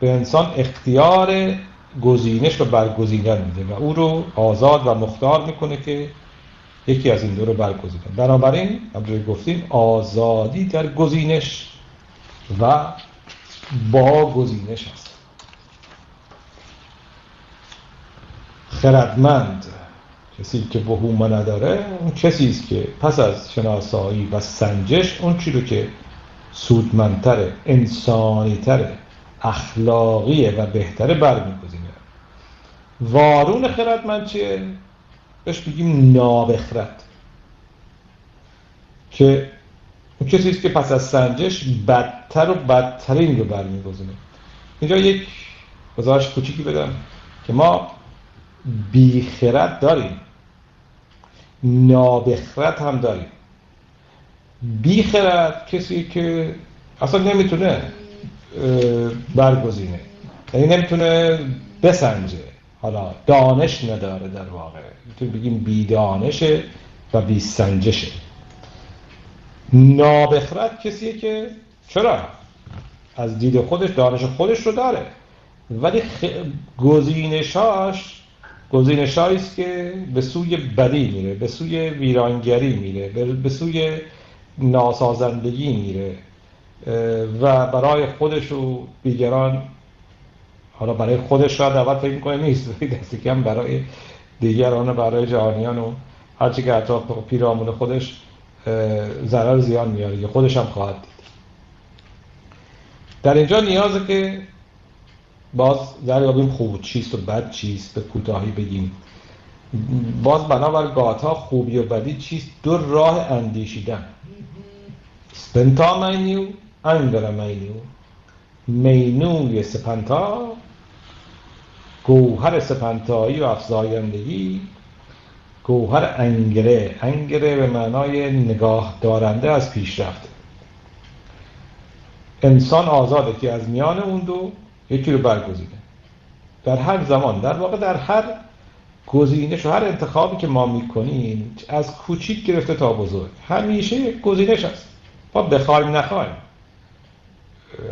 به انسان اختیار گزینش و برگزیدن میده و او رو آزاد و مختار می‌کنه که یکی از این دو رو برگزینه بنابراین همونجوری گفتیم آزادی در گزینش و با گزینش هست خردمند کسی که وهومه نداره اون کسی است که پس از شناسایی و سنجش اون چی رو که سودمندتره انسانیتره اخلاقیه و بهتره برمیگزینه. وارون خردمند چیه؟ بهش بگیم نابخرد که اون کسی است که پس از سنجش بدتر و بدترین رو برمیگزینه. اینجا یک گزارش کوچیکی بدم که ما بیخرد داریم. نابخرد هم داریم. بیخرد کسی که اصلا نمی‌تونه برگزینه. یعنی نمی‌تونه بسنجه. حالا دانش نداره در واقع. می‌تونیم بگیم بیدانشه و بیسنجشه نابخرد کسیه که چرا؟ از دید خودش دانش خودش رو داره. ولی خ... گزینشاش گزینشایی است که به سوی بدی میره به سوی ویرانگری میره به سوی ناسازندگی میره. و برای خودش و دیگران حالا برای خودش شاید اول فکر می‌کنه نیست دستی کم برای دیگران و برای جهانیان و هرچی که حتی پیرامون خودش ضرر زیان میاره. یا خودش هم خواهد دید. در اینجا نیازه که باز دریابیم خوب چیست و بد چیست به کوتاهی بگیم. باز بنابر گاتا خوبی و بدی چیست؟ دو راه اندیشیدن. سپنتا مینیو انگر مینیو. مینوی سپنتا گوهر سپنتایی و افزایندگی گوهر انگره. انگره به معنای نگاه دارنده از پیشرفت. انسان آزاده که از میان اون دو یکی رو برگزینه. در هر زمان در واقع در هر گزینش و هر انتخابی که ما می‌کنیم از کوچیک گرفته تا بزرگ. همیشه گزینش هست ما بخوایم نخوایم.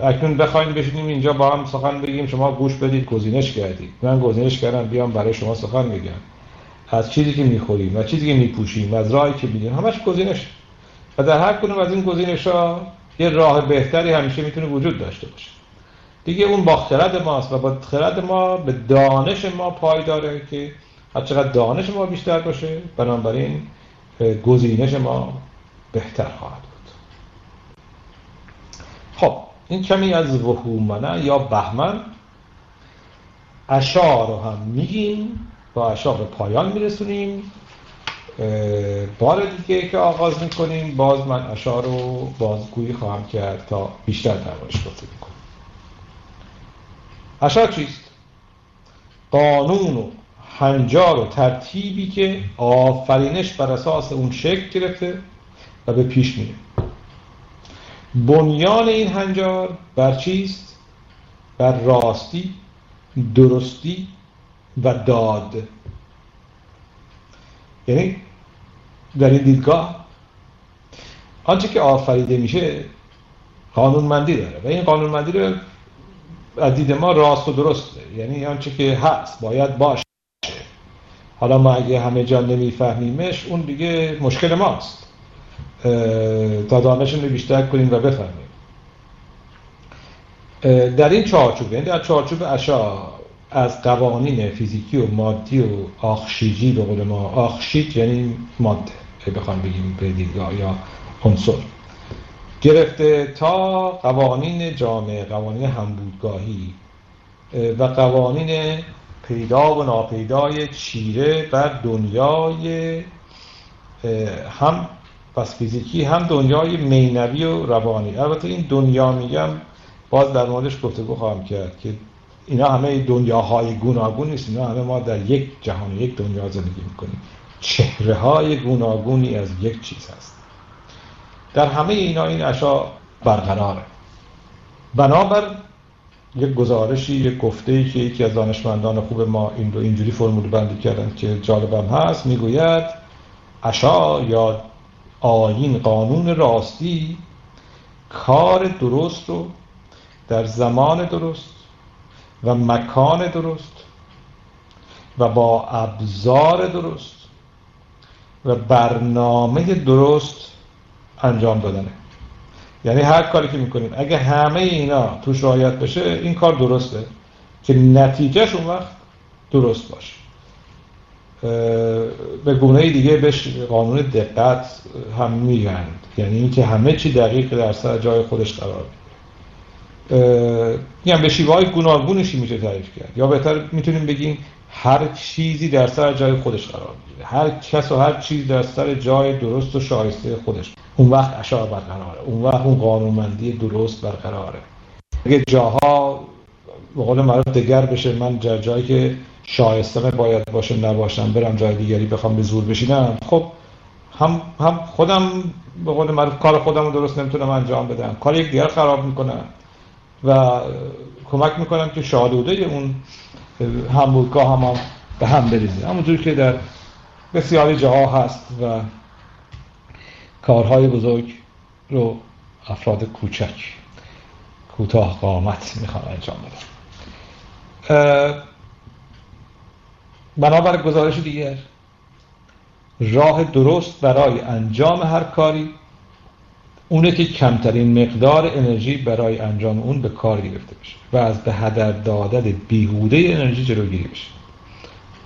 اکنون بخوایم بشینیم اینجا با هم سخن بگیم شما گوش بدید گزینش کردید. من گزینش کردم بیام برای شما سخن میگم از چیزی که می‌خوریم و چیزی که میپوشیم از راهی که میدیم همش گزینش. و در هر کدوم از این گزینش ها یه راه بهتری همیشه می‌تونه وجود داشته باشه. دیگه اون با خرد ماست و با خرد ما به دانش ما پای داره که هر چقدر دانش ما بیشتر باشه بنابراین گزینش ما بهتر خواهد بود. خب این کمی از وحومنه یا بهمن. اشا رو هم میگیم با به پایان میرسونیم. بار دیگه که آغاز می‌کنیم. باز من اشا رو بازگویی خواهم کرد تا بیشتر دربارش گفته کنیم اشا چیست؟ قانون و هنجار و ترتیبی که آفرینش بر اساس اون شکل گرفته و به پیش میره. بنیان این هنجار بر چیست؟ بر راستی درستی و داد. یعنی در این دیدگاه آنچه که آفریده میشه قانونمندی داره و این قانونمندی رو از دید ما راست و درسته. یعنی آنچه که هست باید باشه. حالا ما اگه همه جا نمیفهمیمش اون دیگه مشکل ماست. تا رو بیشتر کنیم و بفهمیم. در این چارچوب یعنی در چارچوب اشا از قوانین فیزیکی و مادی و آخشیجی به قول ما آخشیج یعنی ماده بخوام بگیم به یا عنصر گرفته تا قوانین جامعه قوانین همبودگاهی و قوانین پیدا و ناپیدای چیره بر دنیای هم پس فیزیکی هم دنیای مینوی و روانی. البته این دنیا میگم باز در موردش گفتگو خواهم کرد که اینا همه دنیاهای گوناگون نیست. اینا همه ما در یک جهان یک دنیا زندگی می‌کنیم. چهره های گوناگونی از یک چیز هست. در همه اینا این اشا برقراره. بنابر یک گزارشی یک گفته ای که یکی از دانشمندان خوب ما این رو اینجوری فرمول بندی کردن که جالبم هست می‌گوید اشا یا آین قانون راستی کار درست رو در زمان درست و مکان درست و با ابزار درست و برنامه درست انجام دادنه. یعنی هر کاری که می‌کنیم اگه همه اینا توش رعایت بشه این کار درسته که نتیجهش اون وقت درست باشه. به گونه دیگه بهش قانون دقت هم میگند یعنی اینکه همه چی دقیق در سر جای خودش قرار میگم به شیوه های گوناگونشی میشه تعریف کرد؟ یا بهتر می‌تونیم بگیم هر چیزی در سر جای خودش قرار می‌گیره. هر کس و هر چیز در سر جای درست و شایسته خودش. اون وقت اشعار برقراره. اون وقت اون قانونمندی درست برقراره. اگه جاها به قول دگر بشه من جای جایی که شایسته باید باشه نباشم برم جای دیگری بخوام به زور بشینم. خب هم هم خودم به قول معروف کار خودم رو درست نمی‌تونم انجام بدم. کار یک دیگر خراب می‌کنم و کمک می‌کنم که شالوده اون همبودگاه هم, هم به هم بریزه. همونجور که در بسیاری جاها هست و کارهای بزرگ رو افراد کوچک کوتاه قامت می‌خوان انجام بدن بنابر گزارش دیگر راه درست برای انجام هر کاری اونه که کمترین مقدار انرژی برای انجام اون به کار گرفته بشه و از به هدر دادن بیهوده انرژی جلوگیری بشه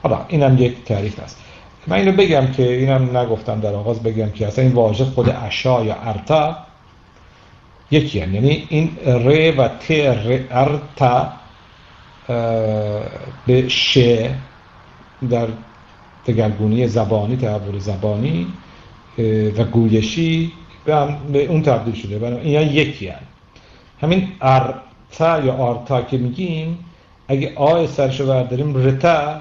حالا اینم یک تعریف هست من اینو بگم که اینم نگفتم در آغاز بگم که اصلا این واژه خود اشا یا ارتا یکی هم. یعنی این ر و ت ر ارتا به ش در دگرگونی زبانی تحول زبانی و گویشی به اون تبدیل شده. برای اینا یکی هن. همین ارتا یا آرتا که میگیم اگه آ سرشو برداریم رتا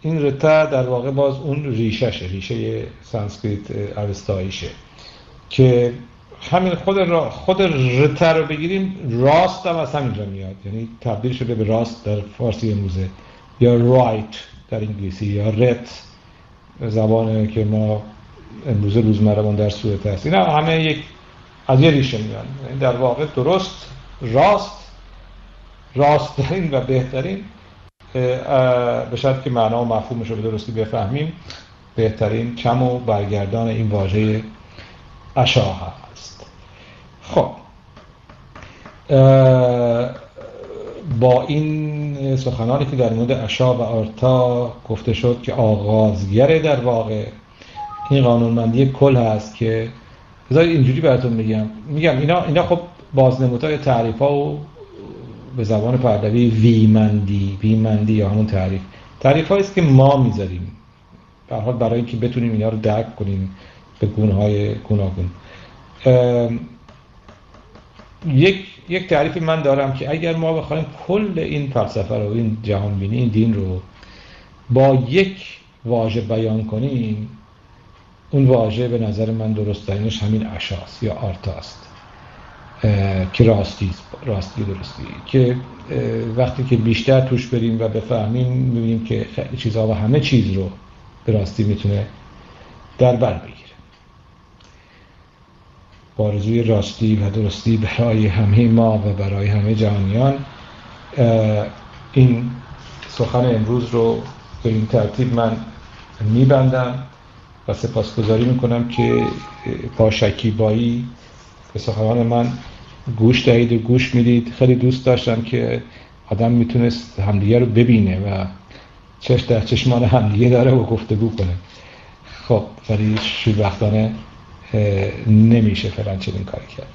این رتا در واقع باز اون ریشهشه ریشه سانسکریت اوستاییشه که همین خود را خود رتا رو بگیریم راست هم از همینجا میاد. یعنی تبدیل شده به راست در فارسی امروزه یا right. در انگلیسی یا رت زبان که ما امروز روزمرهمون در صورت هست اینا همه یک از یه ریشه میان در واقع درست راست راستترین و بهترین به شرط که معنا و مفهومش رو به درستی بفهمیم بهترین چم و برگردان این واژه اشاه هست. خب. با این سخنانی که در مورد اشا و آرتا گفته شد که آغازگر در واقع این قانونمندی کل هست که بذارید اینجوری براتون میگم. میگم اینا اینا خب بازنمودهای تعریف ها و به زبان پهلوی ویمندی ویمندی یا همون تعریف. تعریف است که ما می‌ذاریم. به حال برای اینکه بتونیم اینا رو درک کنیم به گونه های گوناگون یک یک تعریفی من دارم که اگر ما بخوایم کل این فلسفه رو این جهان بینی این دین رو با یک واژه بیان کنیم اون واژه به نظر من درست دارینش همین اشاست یا آرتاست که راستی راستی درستی. که وقتی که بیشتر توش بریم و بفهمیم می‌بینیم که خیلی چیزها و همه چیز رو به راستی می‌تونه در بر بگیره. بارزوی راستی و درستی برای همه ما و برای همه جهانیان. این سخن امروز رو به این ترتیب من میبندم و سپاسگزاری می‌کنم که با شکیبایی به سخنان من گوش دهید و گوش می‌دید. خیلی دوست داشتم که آدم می‌تونست همدیگه رو ببینه و چش در چشمان همدیگه داره و گفتگو کنه. خب ولی وقتانه نمیشه فعلا چنین کاری کرد.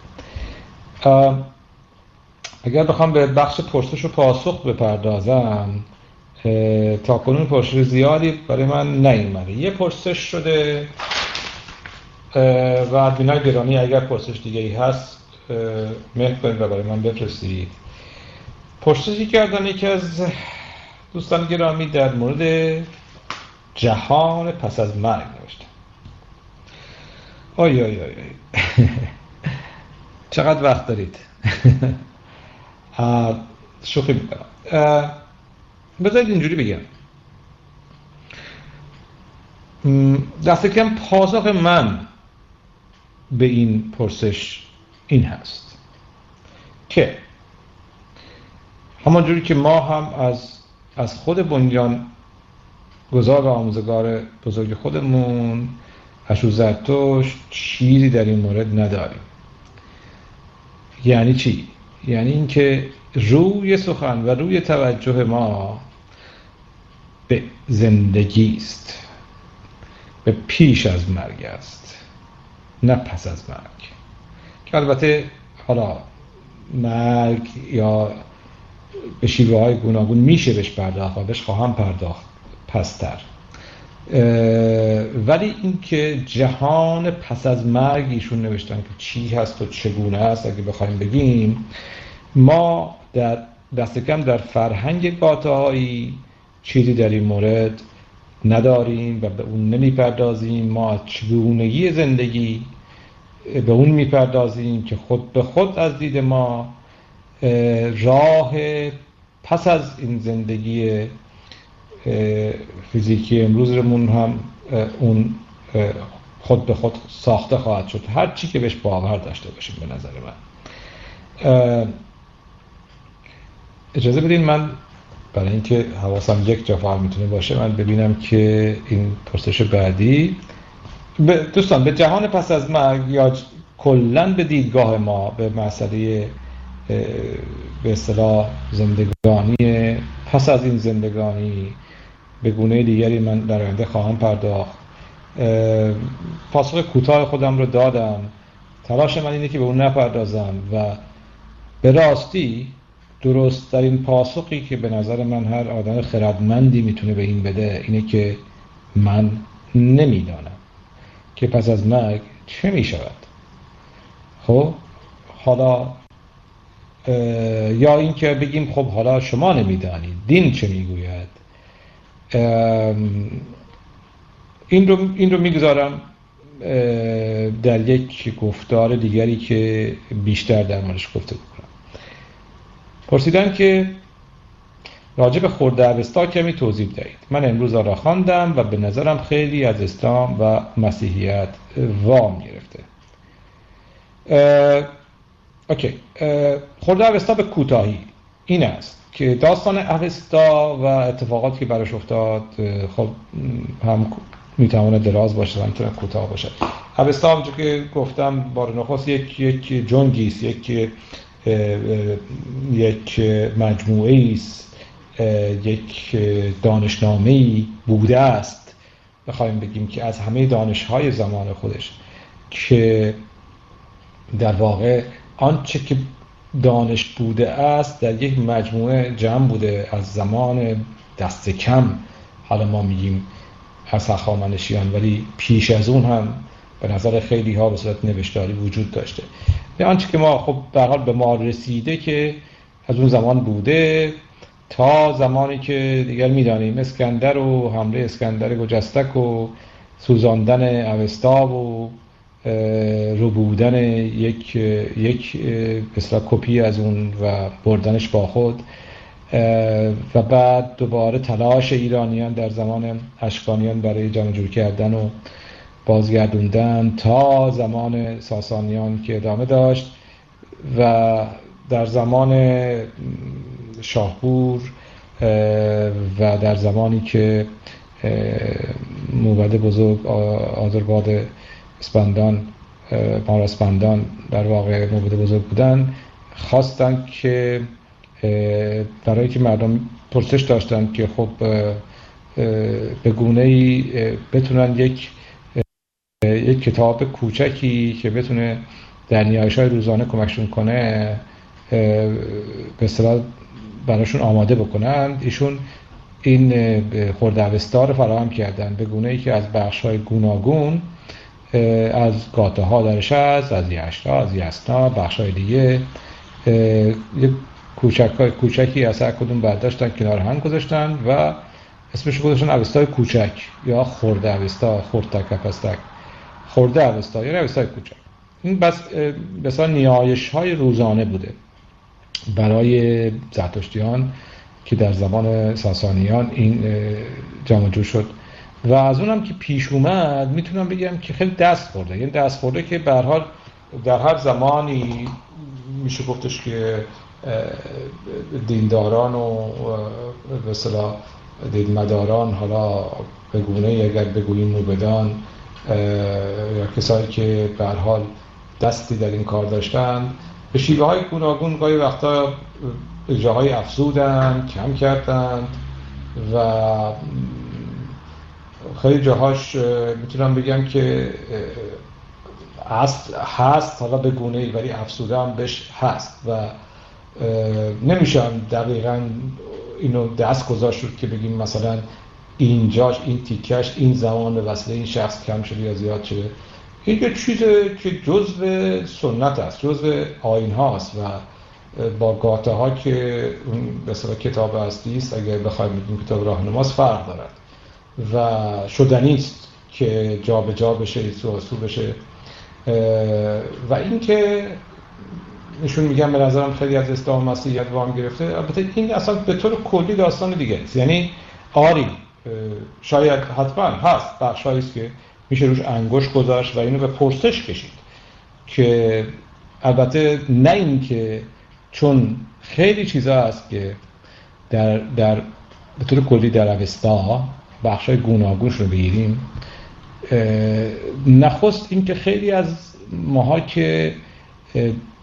اگر بخوام به بخش پرسش و پاسخ بپردازم تا کنون پرسش زیادی برای من نیومده. یه پرسش شده و بینای گرامی اگر پرسش دیگه ای هست مهر کنید و برای من بفرستید. پرسشی کردن یکی از دوستان گرامی در مورد جهان پس از مرگ. آی آی آی, چقدر وقت دارید؟ *laughs* شوخی می‌کنم. بذارید اینجوری بگم. دست کم پاسخ من به این پرسش این هست که همانجوری که ما هم از از خود بنیان گذار و آموزگار بزرگ خودمون زرتوش چیزی در این مورد نداریم. یعنی چی؟ یعنی اینکه روی سخن و روی توجه ما به زندگی است. به پیش از مرگ است. نه پس از مرگ. که البته حالا مرگ یا به شیوه های گوناگون میشه بهش پرداخت و بهش خواهم پرداخت. پستر. ولی اینکه جهان پس از مرگ ایشون نوشتن که چی هست و چگونه است اگه بخوایم بگیم ما در دست کم در فرهنگ گاتهایی چیزی در این مورد نداریم و به اون نمی‌پردازیم. ما از چگونگی زندگی به اون می‌پردازیم که خود به خود از دید ما راه پس از این زندگی فیزیکی امروزمون هم اون خود به خود ساخته خواهد شد. هر چی که بهش باور داشته باشیم به نظر من. اجازه بدین من برای اینکه حواسم یک جا فعال می‌تونه باشه من ببینم که این پرسش بعدی دوستان به جهان پس از مرگ یا کلا به دیدگاه ما به مسئله به اصطلاح زندگانی پس از این زندگانی به گونه دیگری من در آینده خواهم پرداخت. پاسخ کوتاه خودم رو دادم. تلاش من اینه که به اون نپردازم و به راستی درست در این پاسخی که به نظر من هر آدم خردمندی می‌تونه به این بده اینه که من نمی‌دانم که پس از مرگ چه می‌شود. خب حالا یا اینکه بگیم خب حالا شما نمی‌دانید دین چه می‌گوید؟ این رو, این رو می‌گذارم در یک گفتار دیگری که بیشتر در موردش گفته بکنم پرسیدن که راجب خورده کمی توضیح دهید. من امروز را خواندم و به نظرم خیلی از اسلام و مسیحیت وام گرفته. اوکی. خورده اوستا به کوتاهی. این است که داستان اوستا و اتفاقاتی که براش افتاد خب هم می‌تونه دراز باشه و می‌تونه کوتاه باشه اوستا همونجور که گفتم بار نخست یک یک جنگی یک یک مجموعه است یک دانشنامه بوده است. بخوایم بگیم که از همه دانشهای زمان خودش که در واقع آنچه که دانش بوده است در یک مجموعه جمع بوده از زمان دست کم. حالا ما میگیم از هخامنشیان ولی پیش از اون هم به نظر خیلی ها به صورت نوشتاری وجود داشته. به آنچه که ما خب به حال به ما رسیده که از اون زمان بوده تا زمانی که دیگر می‌دانیم اسکندر و حمله اسکندر گجستک و سوزاندن اوستا و رو بودن یک یک بسیار کپی از اون و بردنش با خود و بعد دوباره تلاش ایرانیان در زمان اشکانیان برای جمع کردن و بازگردوندن تا زمان ساسانیان که ادامه داشت و در زمان شاهپور و در زمانی که موبد بزرگ آذرباد اسپندان مار اسپندان در واقع موبد بزرگ بودن. خواستن که برای که مردم پرسش داشتن که خب به گونه ای بتونن یک یک کتاب کوچکی که بتونه در نیایش های روزانه کمکشون کنه به اصطلاح براشون آماده بکنن. ایشون این خوردوستا رو فراهم کردن. به گونه ای که از بخش های گوناگون از گاته ها درش هست از یشتا از یسنا بخش های دیگه. یک کوچک های کوچکی از هر کدوم برداشتن کنار هم گذاشتن و اسمش گذاشتن اوستای کوچک یا خورده اوستا خورتک پستک خورده اوستا یا اوستای کوچک. این بس بسا نیایش های روزانه بوده. برای زرتشتیان که در زمان ساسانیان این جمع شد. و از اونم که پیش اومد می‌تونم بگم که خیلی دست خورده. یعنی دست خورده که به حال در هر زمانی میشه گفتش که دینداران و به اصطلاح دینداران حالا به گونه اگر بگوییم موبدان یا کسایی که به حال دستی در این کار داشتن به شیوه های گوناگون گاهی وقتا اجراهای افزودن کم کردند و خیلی جاهاش می‌تونم بگم که هست حالا به گونه ای ولی افسوده هم بهش هست و نمیشم دقیقا اینو دست گذاشت که بگیم مثلا اینجاش این تیکش این زمان به وصله این شخص کم شده یا زیاد شده. این یه چیزه که جزء سنت است جزء آین هاست و با گاته ها که به کتاب اصلی است اگر بخوایم بگیم کتاب راهنماست فرق دارد. و شدنی است که جا به جا بشه سو بشه. و اینکه نشون میگم به نظرم خیلی از اسلام مسیحیت وام گرفته. البته این اصلا به طور کلی داستان دیگه است. یعنی آری شاید حتما هست بخشایی است که میشه روش انگوش گذاشت و اینو به پرسش کشید که البته نه این که چون خیلی چیزا هست که در, در به طور کلی در اوستا بخشای گوناگونش رو بگیریم. نخست اینکه خیلی از ماها که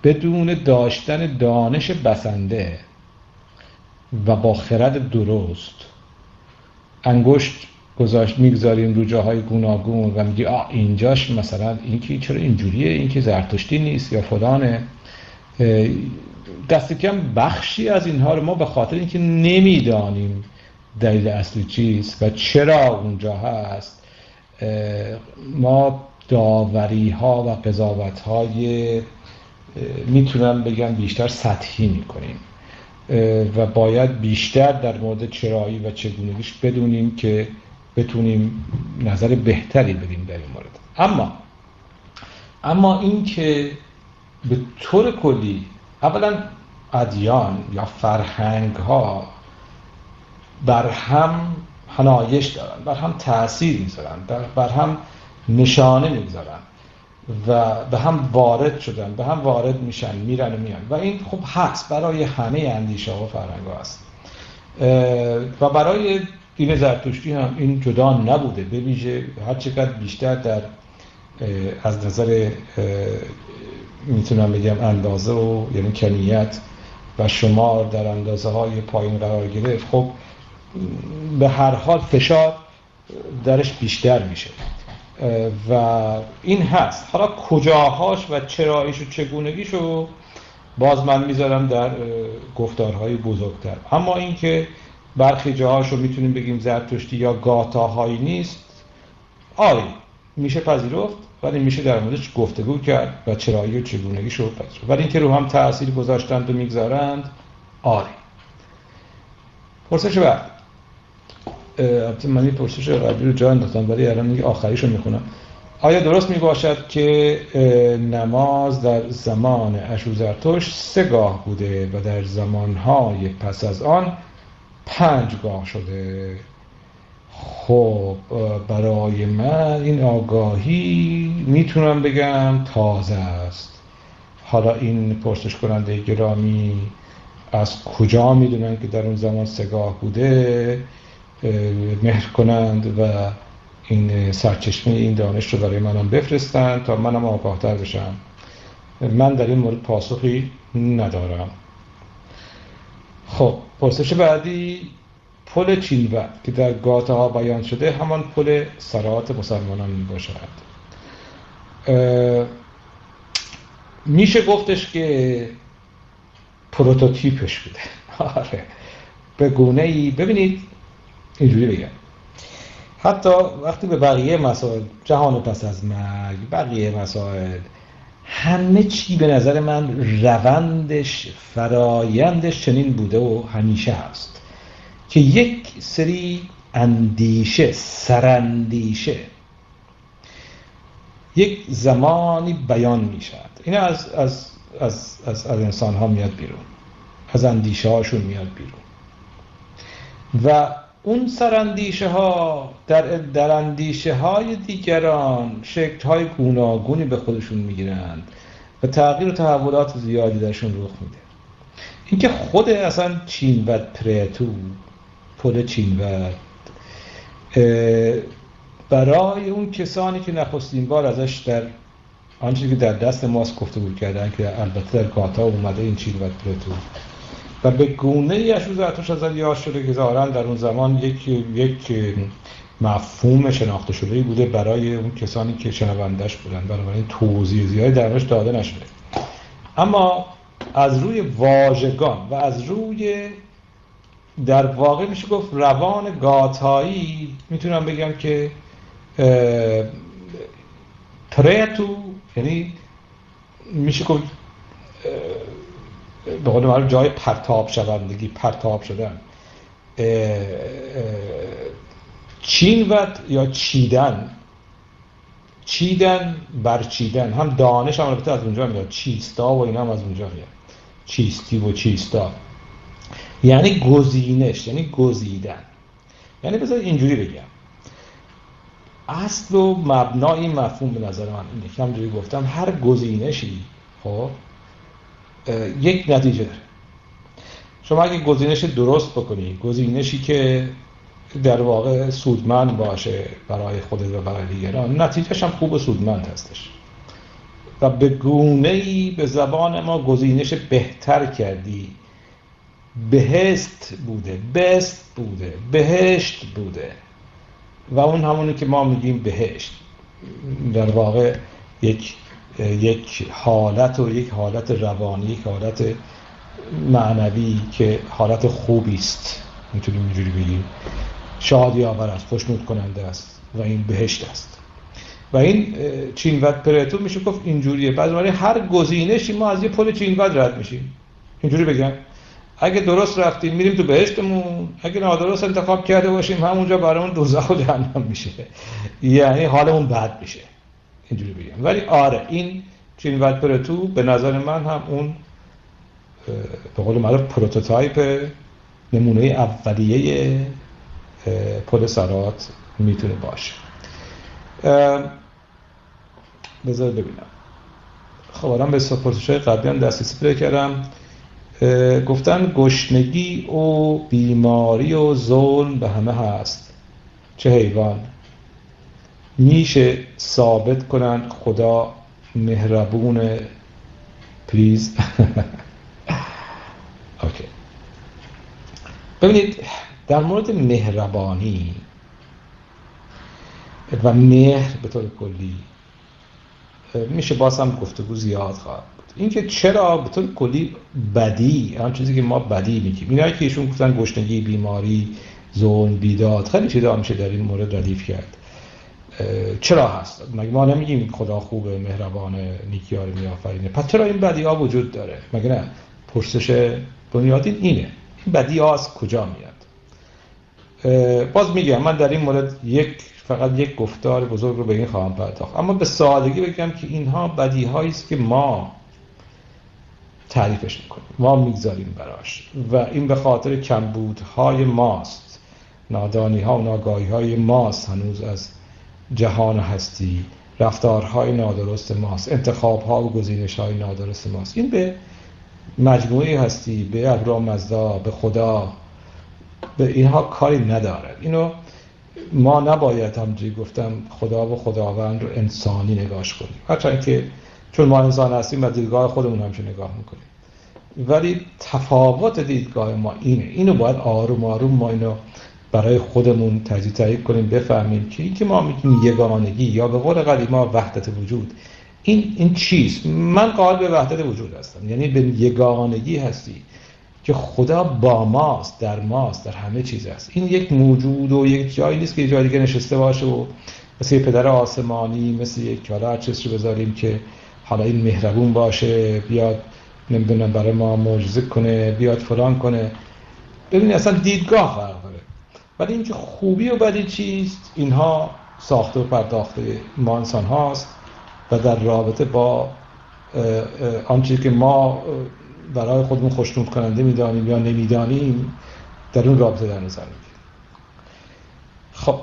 بدون داشتن دانش بسنده و با خرد درست انگشت گذاشت می‌گذاریم رو جاهای گوناگون و میگی آ اینجاش مثلا اینکه چرا اینجوریه؟ اینکه زرتشتی نیست یا فلانه. دست کم بخشی از اینها رو ما به خاطر اینکه نمی‌دانیم دلیل اصلی چیست و چرا اونجا هست؟ ما داوری ها و قضاوت های می‌تونم بگم بیشتر سطحی می‌کنیم. و باید بیشتر در مورد چرایی و چگونگیش بدونیم که بتونیم نظر بهتری بدیم در این مورد. اما اما این که به طور کلی اولا ادیان یا فرهنگ ها بر هم هنایش دارن بر هم تاثیر می‌ذارن بر هم نشانه می‌ذارن و به هم وارد شدن به هم وارد میشن میرن و میان. و این خب هست برای همه اندیشه ها و فرهنگ هست و برای دین زرتشتی هم این جدا نبوده به ویژه هر چقدر بیشتر در از نظر می‌تونم بگم اندازه و یعنی کمیت و شمار در اندازه های پایین قرار گرفت خب به هر حال فشار درش بیشتر میشه. و این هست. حالا کجاهاش و چراییش و چگونگیش رو باز من می‌ذارم در گفتارهای بزرگتر. اما اینکه برخی جاهاش رو می‌تونیم بگیم زرتشتی یا گاتاهایی نیست آری میشه پذیرفت ولی میشه در موردش گفتگو کرد و چرایی و چگونگیش رو پذیرفت. ولی اینکه رو هم تأثیر گذاشتند و می‌گذارند آری پرسش بعد. البته من این پرسش قبلی رو جا انداختم ولی الان میگه آخریش رو می‌خونم. آیا درست می باشد که نماز در زمان اشوزرتوش سه گاه بوده و در زمانهای پس از آن پنج گاه شده؟ خب برای من این آگاهی می‌تونم بگم تازه است. حالا این پرسش کننده گرامی از کجا می‌دونن که در اون زمان سگاه بوده؟ مهر کنند و این سرچشمه این دانش رو برای منم بفرستند تا منم آگاهتر بشم. من در این مورد پاسخی ندارم. خب پرسش بعدی پل چینوه که در گاته ها بیان شده همان پل سرات مسلمانان می باشد میشه گفتش که پروتوتیپش بوده. *laughs* آره. به گونه ای ببینید اینجوری بگم. حتی وقتی به بقیه مسائل جهان پس از مرگ بقیه مسائل همه چی به نظر من روندش فرایندش چنین بوده و همیشه هست که یک سری اندیشه سرندیشه یک زمانی بیان می شود این از, از, از, از, از انسان ها میاد بیرون. از اندیشه هاشون میاد بیرون. و اون سرندیشه ها در, در اندیشه های دیگران شکل های گوناگونی به خودشون می‌گیرند و تغییر و تحولات زیادی درشون رخ میده. اینکه خود اصلا چین پریتو پل چینوت برای اون کسانی که نخستین بار ازش در آنچه که در دست ماست گفته بود کردن که البته در گاتا اومده این چینوت پریتو و به گونه اشو زرتشت از یاد شده که ظاهرا در اون زمان یک یک مفهوم شناخته شده بوده برای اون کسانی که شنوندش بودن. بنابراین توضیح زیادی درش داده نشده. اما از روی واژگان و از روی در واقع میشه گفت روان گاتایی می‌تونم بگم که پرتو یعنی میشه گفت به قول معروف جای پرتاب شوندگی پرتاب شدن. چینوت یا چیدن. چیدن برچیدن هم دانش هم از اونجا میاد. چیستا و اینا هم از اونجا میاد. چیستی و چیستا. یعنی گزینش یعنی گزیدن. یعنی بذار اینجوری بگم. اصل و مبنای مفهوم به نظر من اینه که همجوری گفتم هر گزینشی خب یک نتیجه داره. شما اگه گزینش درست بکنی گزینشی که در واقع سودمند باشه برای خودت و برای دیگران نتیجهش هم خوب و سودمند هستش. و به گونه ای به زبان ما گزینش بهتر کردی. بهست بوده بست بوده بهشت بوده. و اون همونی که ما میگیم بهشت. در واقع یک یک حالت و یک حالت روانی یک حالت معنوی که حالت خوبی است. می‌تونیم اینجوری بگیم. شادی آور است خوشنود کننده است و این بهشت است. و این چینوت پرتو میشه گفت اینجوریه. بعضی هر گزینشی ما از یه پل چینوت رد میشیم. اینجوری بگم. اگه درست رفتیم میریم تو بهشتمون. اگه نادرست انتخاب کرده باشیم همونجا برامون دوزخ و جهنم میشه. یعنی حالمون بد میشه. اینجوری بگم. ولی آره این چینوت پرتو به نظر من هم اون به قول معروف prototype نمونه اولیه پل صراط می‌تونه باشه. بذار ببینم. خب الان به پرسش های قبلی هم دسترسی پیدا کردم. گفتن گشنگی و بیماری و ظلم به همه هست. چه حیوان؟ میشه ثابت کنن خدا مهربون please. *laughs* Okay. ببینید در مورد مهربانی و مهر به طور کلی میشه باز هم گفتگو زیاد خواهد بود. اینکه چرا به طور کلی بدی آن چیزی که ما بدی میگیم. اینایی که ایشون گفتن گشنگی بیماری ظلم بیداد خیلی چیزا میشه در این مورد ردیف کرد. چرا هست؟ مگه ما نمیگیم خدا خوبه مهربان نیکیار میآفرینه پس چرا این بدی ها وجود داره؟ مگه نه؟ پرسش بنیادین اینه. این بدی ها از کجا میاد؟ باز میگم من در این مورد یک فقط یک گفتار بزرگ رو به این خواهم پرداخت. اما به سادگی بگم که اینها بدی هایی است که ما تعریفش می‌کنیم. ما می‌گذاریم براش. و این به خاطر کمبودهای ماست. نادانی ها و ناگاهی های ماست. هنوز از جهان هستی. رفتارهای نادرست ماست. انتخاب ها و گزینش های نادرست ماست. این به مجموعه هستی به مزدا به خدا به اینها کاری نداره اینو ما نباید همجوری گفتم خدا و خداوند رو انسانی نگاش کنیم. هرچند که چون ما انسان هستیم و دیدگاه خودمون همچه نگاه می‌کنیم. ولی تفاوت دیدگاه ما اینه. اینو باید آروم آروم ما اینو برای خودمون تجدید تحریک کنیم بفهمیم که اینکه ما میگیم یگانگی یا به قول قدیما وحدت وجود این این چیست؟ من قائل به وحدت وجود هستم. یعنی به یگانگی هستی که خدا با ماست در ماست در همه چیز است این یک موجود و یک جایی نیست که جای دیگه نشسته باشه و مثل یه پدر آسمانی مثل یک حالا هر چیز رو بذاریم که حالا این مهربون باشه بیاد نمی‌دونم برای ما معجزه کنه بیاد فلان کنه. ببینید اصلا دیدگاه فرق ولی اینکه خوبی و بدی چیست؟ اینها ساخته و پرداخته ما انسان هاست و در رابطه با آنچه که ما برای خودمون خوشنود کننده می‌دانیم یا نمی‌دانیم در اون رابطه در نظر می‌گیریم. خب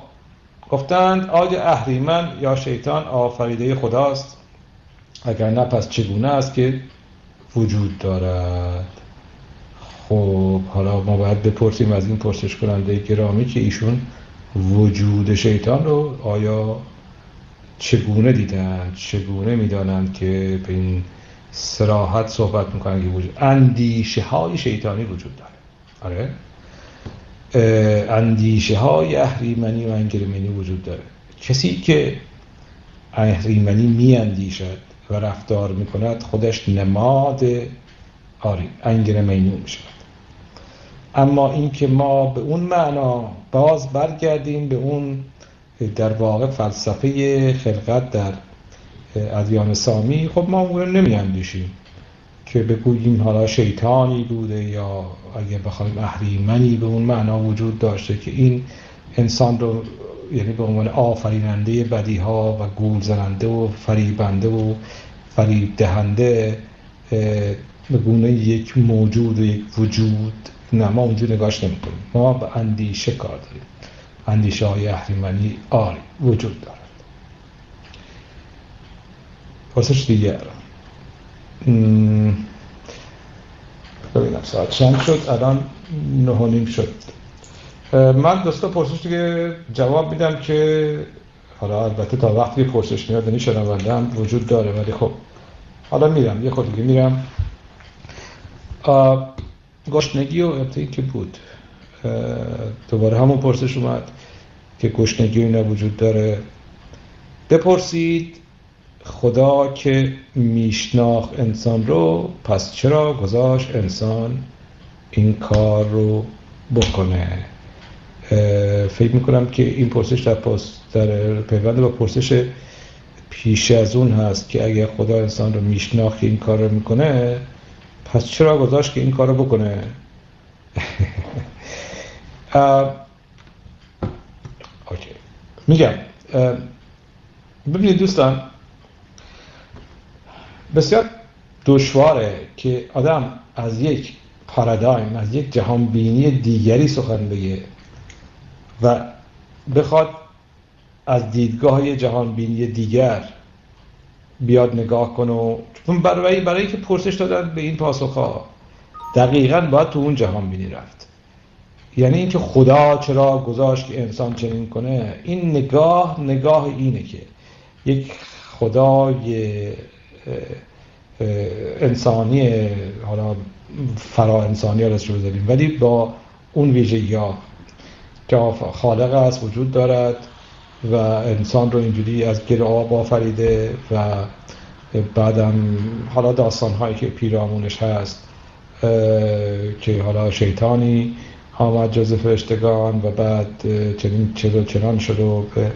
گفتند آیا اهریمن یا شیطان آفریده خداست اگر نه پس چگونه است که وجود دارد؟ خب حالا ما باید بپرسیم از این پرسش کننده گرامی که ایشون وجود شیطان رو آیا چگونه دیدند چگونه می‌دانند که به این سراحت صحبت می‌کنن که وجود اندیشه های شیطانی وجود داره. آره؟ اندیشه های اهریمنی و انگرمنی وجود داره. کسی که اهریمنی می اندیشد و رفتار می‌کند خودش نماد آری انگرمنی می شود اما اینکه ما به اون معنا باز برگردیم به اون در واقع فلسفه خلقت در ادیان سامی خب ما اون نمی اندیشیم که بگوییم حالا شیطانی بوده یا اگه بخوایم اهریمنی به اون معنا وجود داشته که این انسان رو یعنی به عنوان آفریننده بدی ها و گول زننده و فریبنده و فریب دهنده به گونه یک موجود و یک وجود نه ما اونجور نگاش نمی کنیم ما به اندیشه کار داریم. اندیشه های اهریمنی آری وجود داره پرسش دیگر ببینم ساعت چند شد الان نه نیم شد. من دوستا پرسش دیگه جواب میدم که حالا البته تا وقتی پرسش میاد یعنی هم وجود داره ولی خب حالا میرم یه خود دیگه میرم. گشنگی و ابتایی که بود. دوباره همون پرسش اومد که گشنگی اینا وجود داره. بپرسید خدا که میشناخ انسان رو پس چرا گذاشت انسان این کار رو بکنه؟ فکر می‌کنم که این پرسش در, پست در پیوند با پرسش پیش از اون هست که اگر خدا انسان رو میشناخت این کار رو می‌کنه پس چرا گذاشت که این کار رو بکنه *laughs* میگم ببینید دوستان بسیار دشواره که آدم از یک پارادایم از یک جهانبینی دیگری سخن بگه و بخواد از دیدگاه جهانبینی دیگر بیاد نگاه کنه و برای برای که پرسش دادن به این پاسخ ها دقیقا باید تو اون جهان بینی رفت. یعنی اینکه خدا چرا گذاشت که انسان چنین کنه این نگاه نگاه اینه که یک خدای انسانی حالا فرا انسانی رو بذاریم ولی با اون ویژگی ها که خالق است وجود دارد. و انسان رو اینجوری از گل آب آفریده و بعدم حالا داستان هایی که پیرامونش هست که حالا شیطانی آمد جز فرشتگان و بعد چنین و چنان شد و به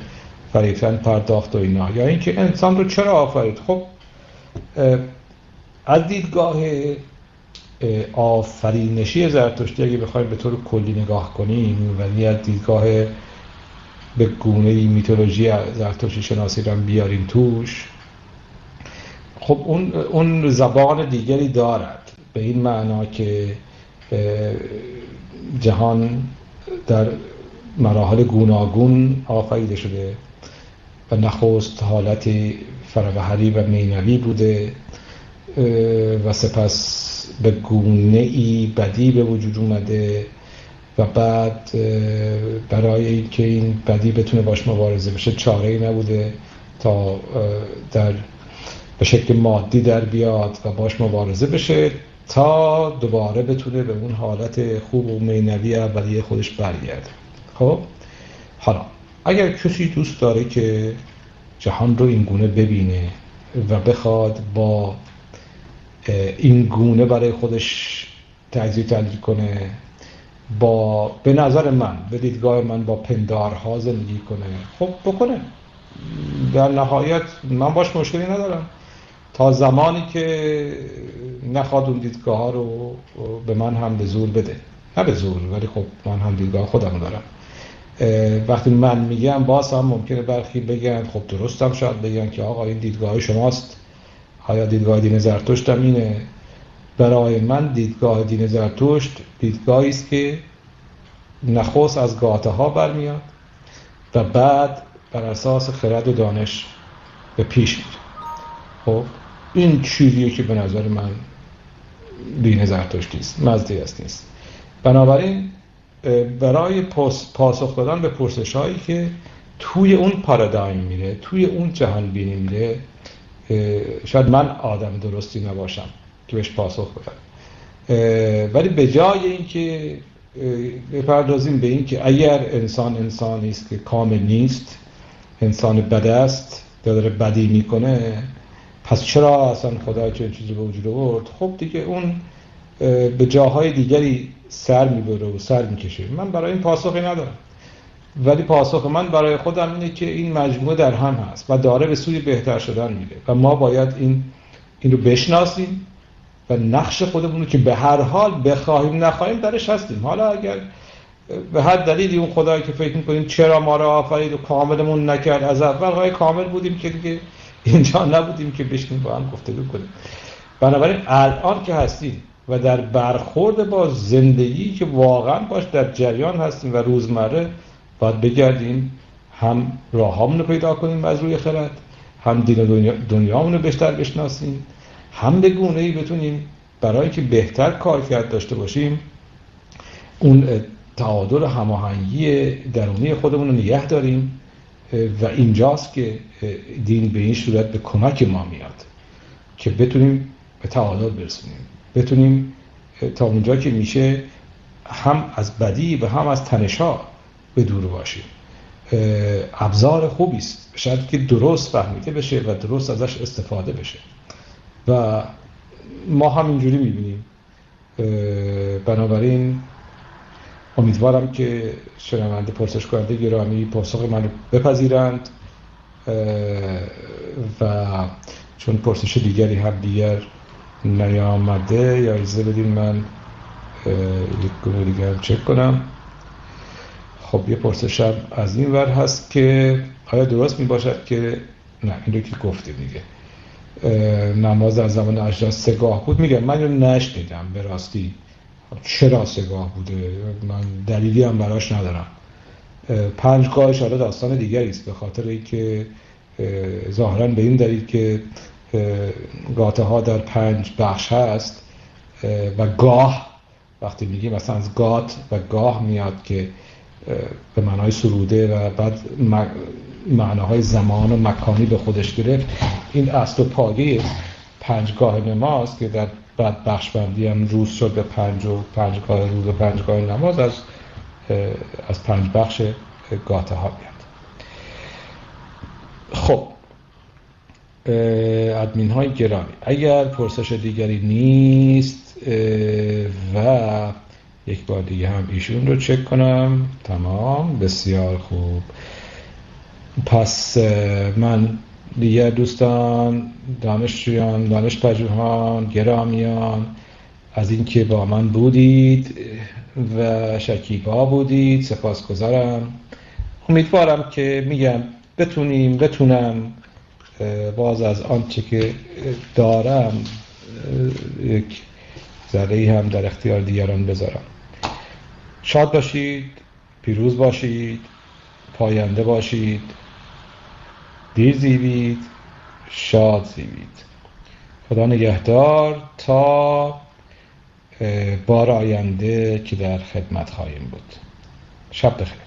فریفتن پرداخت و اینا. یا اینکه انسان رو چرا آفرید؟ خب از دیدگاه آفرینشی زرتشتی اگه بخوایم به طور کلی نگاه کنیم و از دیدگاه به گونه میتولوژی زرتشتی شناسی رو بیاریم توش. خب اون, اون زبان دیگری دارد. به این معنا که جهان در مراحل گوناگون آفریده شده و نخست حالت فروهری و مینوی بوده و سپس به گونه ای بدی به وجود اومده. و بعد برای اینکه این بدی بتونه باش مبارزه بشه چاره ای نبوده تا در به شکل مادی در بیاد و باش مبارزه بشه تا دوباره بتونه به اون حالت خوب و مینوی اولیه خودش برگرده. خب؟ حالا اگر کسی دوست داره که جهان رو این گونه ببینه و بخواد با این گونه برای خودش تجزیه تحلیل کنه با به نظر من به دیدگاه من با پندارها زندگی کنه. خب بکنه. در نهایت من باش مشکلی ندارم. تا زمانی که نخواد اون دیدگاه رو به من هم به زور بده. نه به زور ولی خب من هم دیدگاه خودم دارم. وقتی من میگم باز هم ممکنه برخی بگن خب درستم شاید بگن که آقا این دیدگاه شماست. آیا دیدگاه دین زرتشت هم اینه؟ برای من دیدگاه دین زرتشت دیدگاهی است که نخست از گاته ها برمیاد و بعد بر اساس خرد و دانش به پیش میره. خب این چیزیه که به نظر من دین زرتشتی است مزدی است نیست. بنابراین برای پاسخ دادن به پرسش هایی که توی اون پارادایم میره توی اون جهان بینی میره شاید من آدم درستی نباشم. که بهش پاسخ بدم ولی به جای اینکه بپردازیم به اینکه اگر انسان انسانی است که کامل نیست انسان بد است داره بدی می‌کنه پس چرا اصلا خدا چه چیزی به وجود آورد؟ خب دیگه اون به جاهای دیگری سر می‌بره و سر می‌کشه. من برای این پاسخی ندارم. ولی پاسخ من برای خودم اینه که این مجموعه در هم هست و داره به سوی بهتر شدن میره و ما باید این این رو بشناسیم و نقش خودمون رو که به هر حال بخواهیم نخواهیم درش هستیم. حالا اگر به هر دلیلی اون خدایی که فکر می‌کنیم چرا ما را آفرید و کاملمون نکرد از اول های کامل بودیم که دیگه اینجا نبودیم که بشنیم با هم گفتگو کنیم. بنابراین الان که هستیم و در برخورد با زندگی که واقعا باش در جریان هستیم و روزمره باید بگردیم هم راهامون رو پیدا کنیم از روی خرد هم دین دنیا دنیامون رو بیشتر بشناسیم هم به گونه ای بتونیم برای که بهتر کار کرد داشته باشیم اون تعادل هماهنگی درونی خودمون رو نگه داریم و اینجاست که دین به این صورت به کمک ما میاد که بتونیم به تعادل برسونیم. بتونیم تا اونجا که میشه هم از بدی و هم از تنشا به دور باشیم. ابزار خوبی است. شاید که درست فهمیده بشه و درست ازش استفاده بشه. و ما هم اینجوری می‌بینیم بنابراین امیدوارم که شنونده پرسش کننده گرامی پاسخ من بپذیرند. و چون پرسش دیگری هم دیگر نیامده یا ایزه بدین من یک گونه دیگر چک کنم. خب یه پرسشم از این ور هست که آیا درست می باشد که نه این رو که گفته دیگه. نماز در زمان اجداد سگاه بود. میگم من رو نشنیدم به راستی. چرا سگاه بوده؟ من دلیلی هم براش ندارم. پنج گاه اشاره داستان دیگری است به خاطر اینکه ظاهرا به این دلیل که گاته ها در پنج بخش هست و گاه وقتی میگیم مثلا از گات و گاه میاد که به معنای سروده و بعد معناهای زمان و مکانی به خودش گرفت. این اصل و پایه پنجگاه نماز که در بعد بخش بندی هم روز شد به پنج و پنجگاه روز و پنجگاه نماز از از پنج بخش گاته ها میاد خب ادمین های گرامی اگر پرسش دیگری نیست و یک بار دیگه هم ایشون رو چک کنم. تمام بسیار خوب. پس من دیگه دوستان دانشجویان دانش پژوهان گرامیان از اینکه با من بودید و شکیبا بودید سپاسگزارم. امیدوارم که میگم بتونیم بتونم باز از آنچه که دارم یک ذره هم در اختیار دیگران بذارم. شاد باشید پیروز باشید پاینده باشید. دیر زیبید شاد زیبید خدا نگهدار تا بار آینده که در خدمت خواهیم بود. شب بخیر.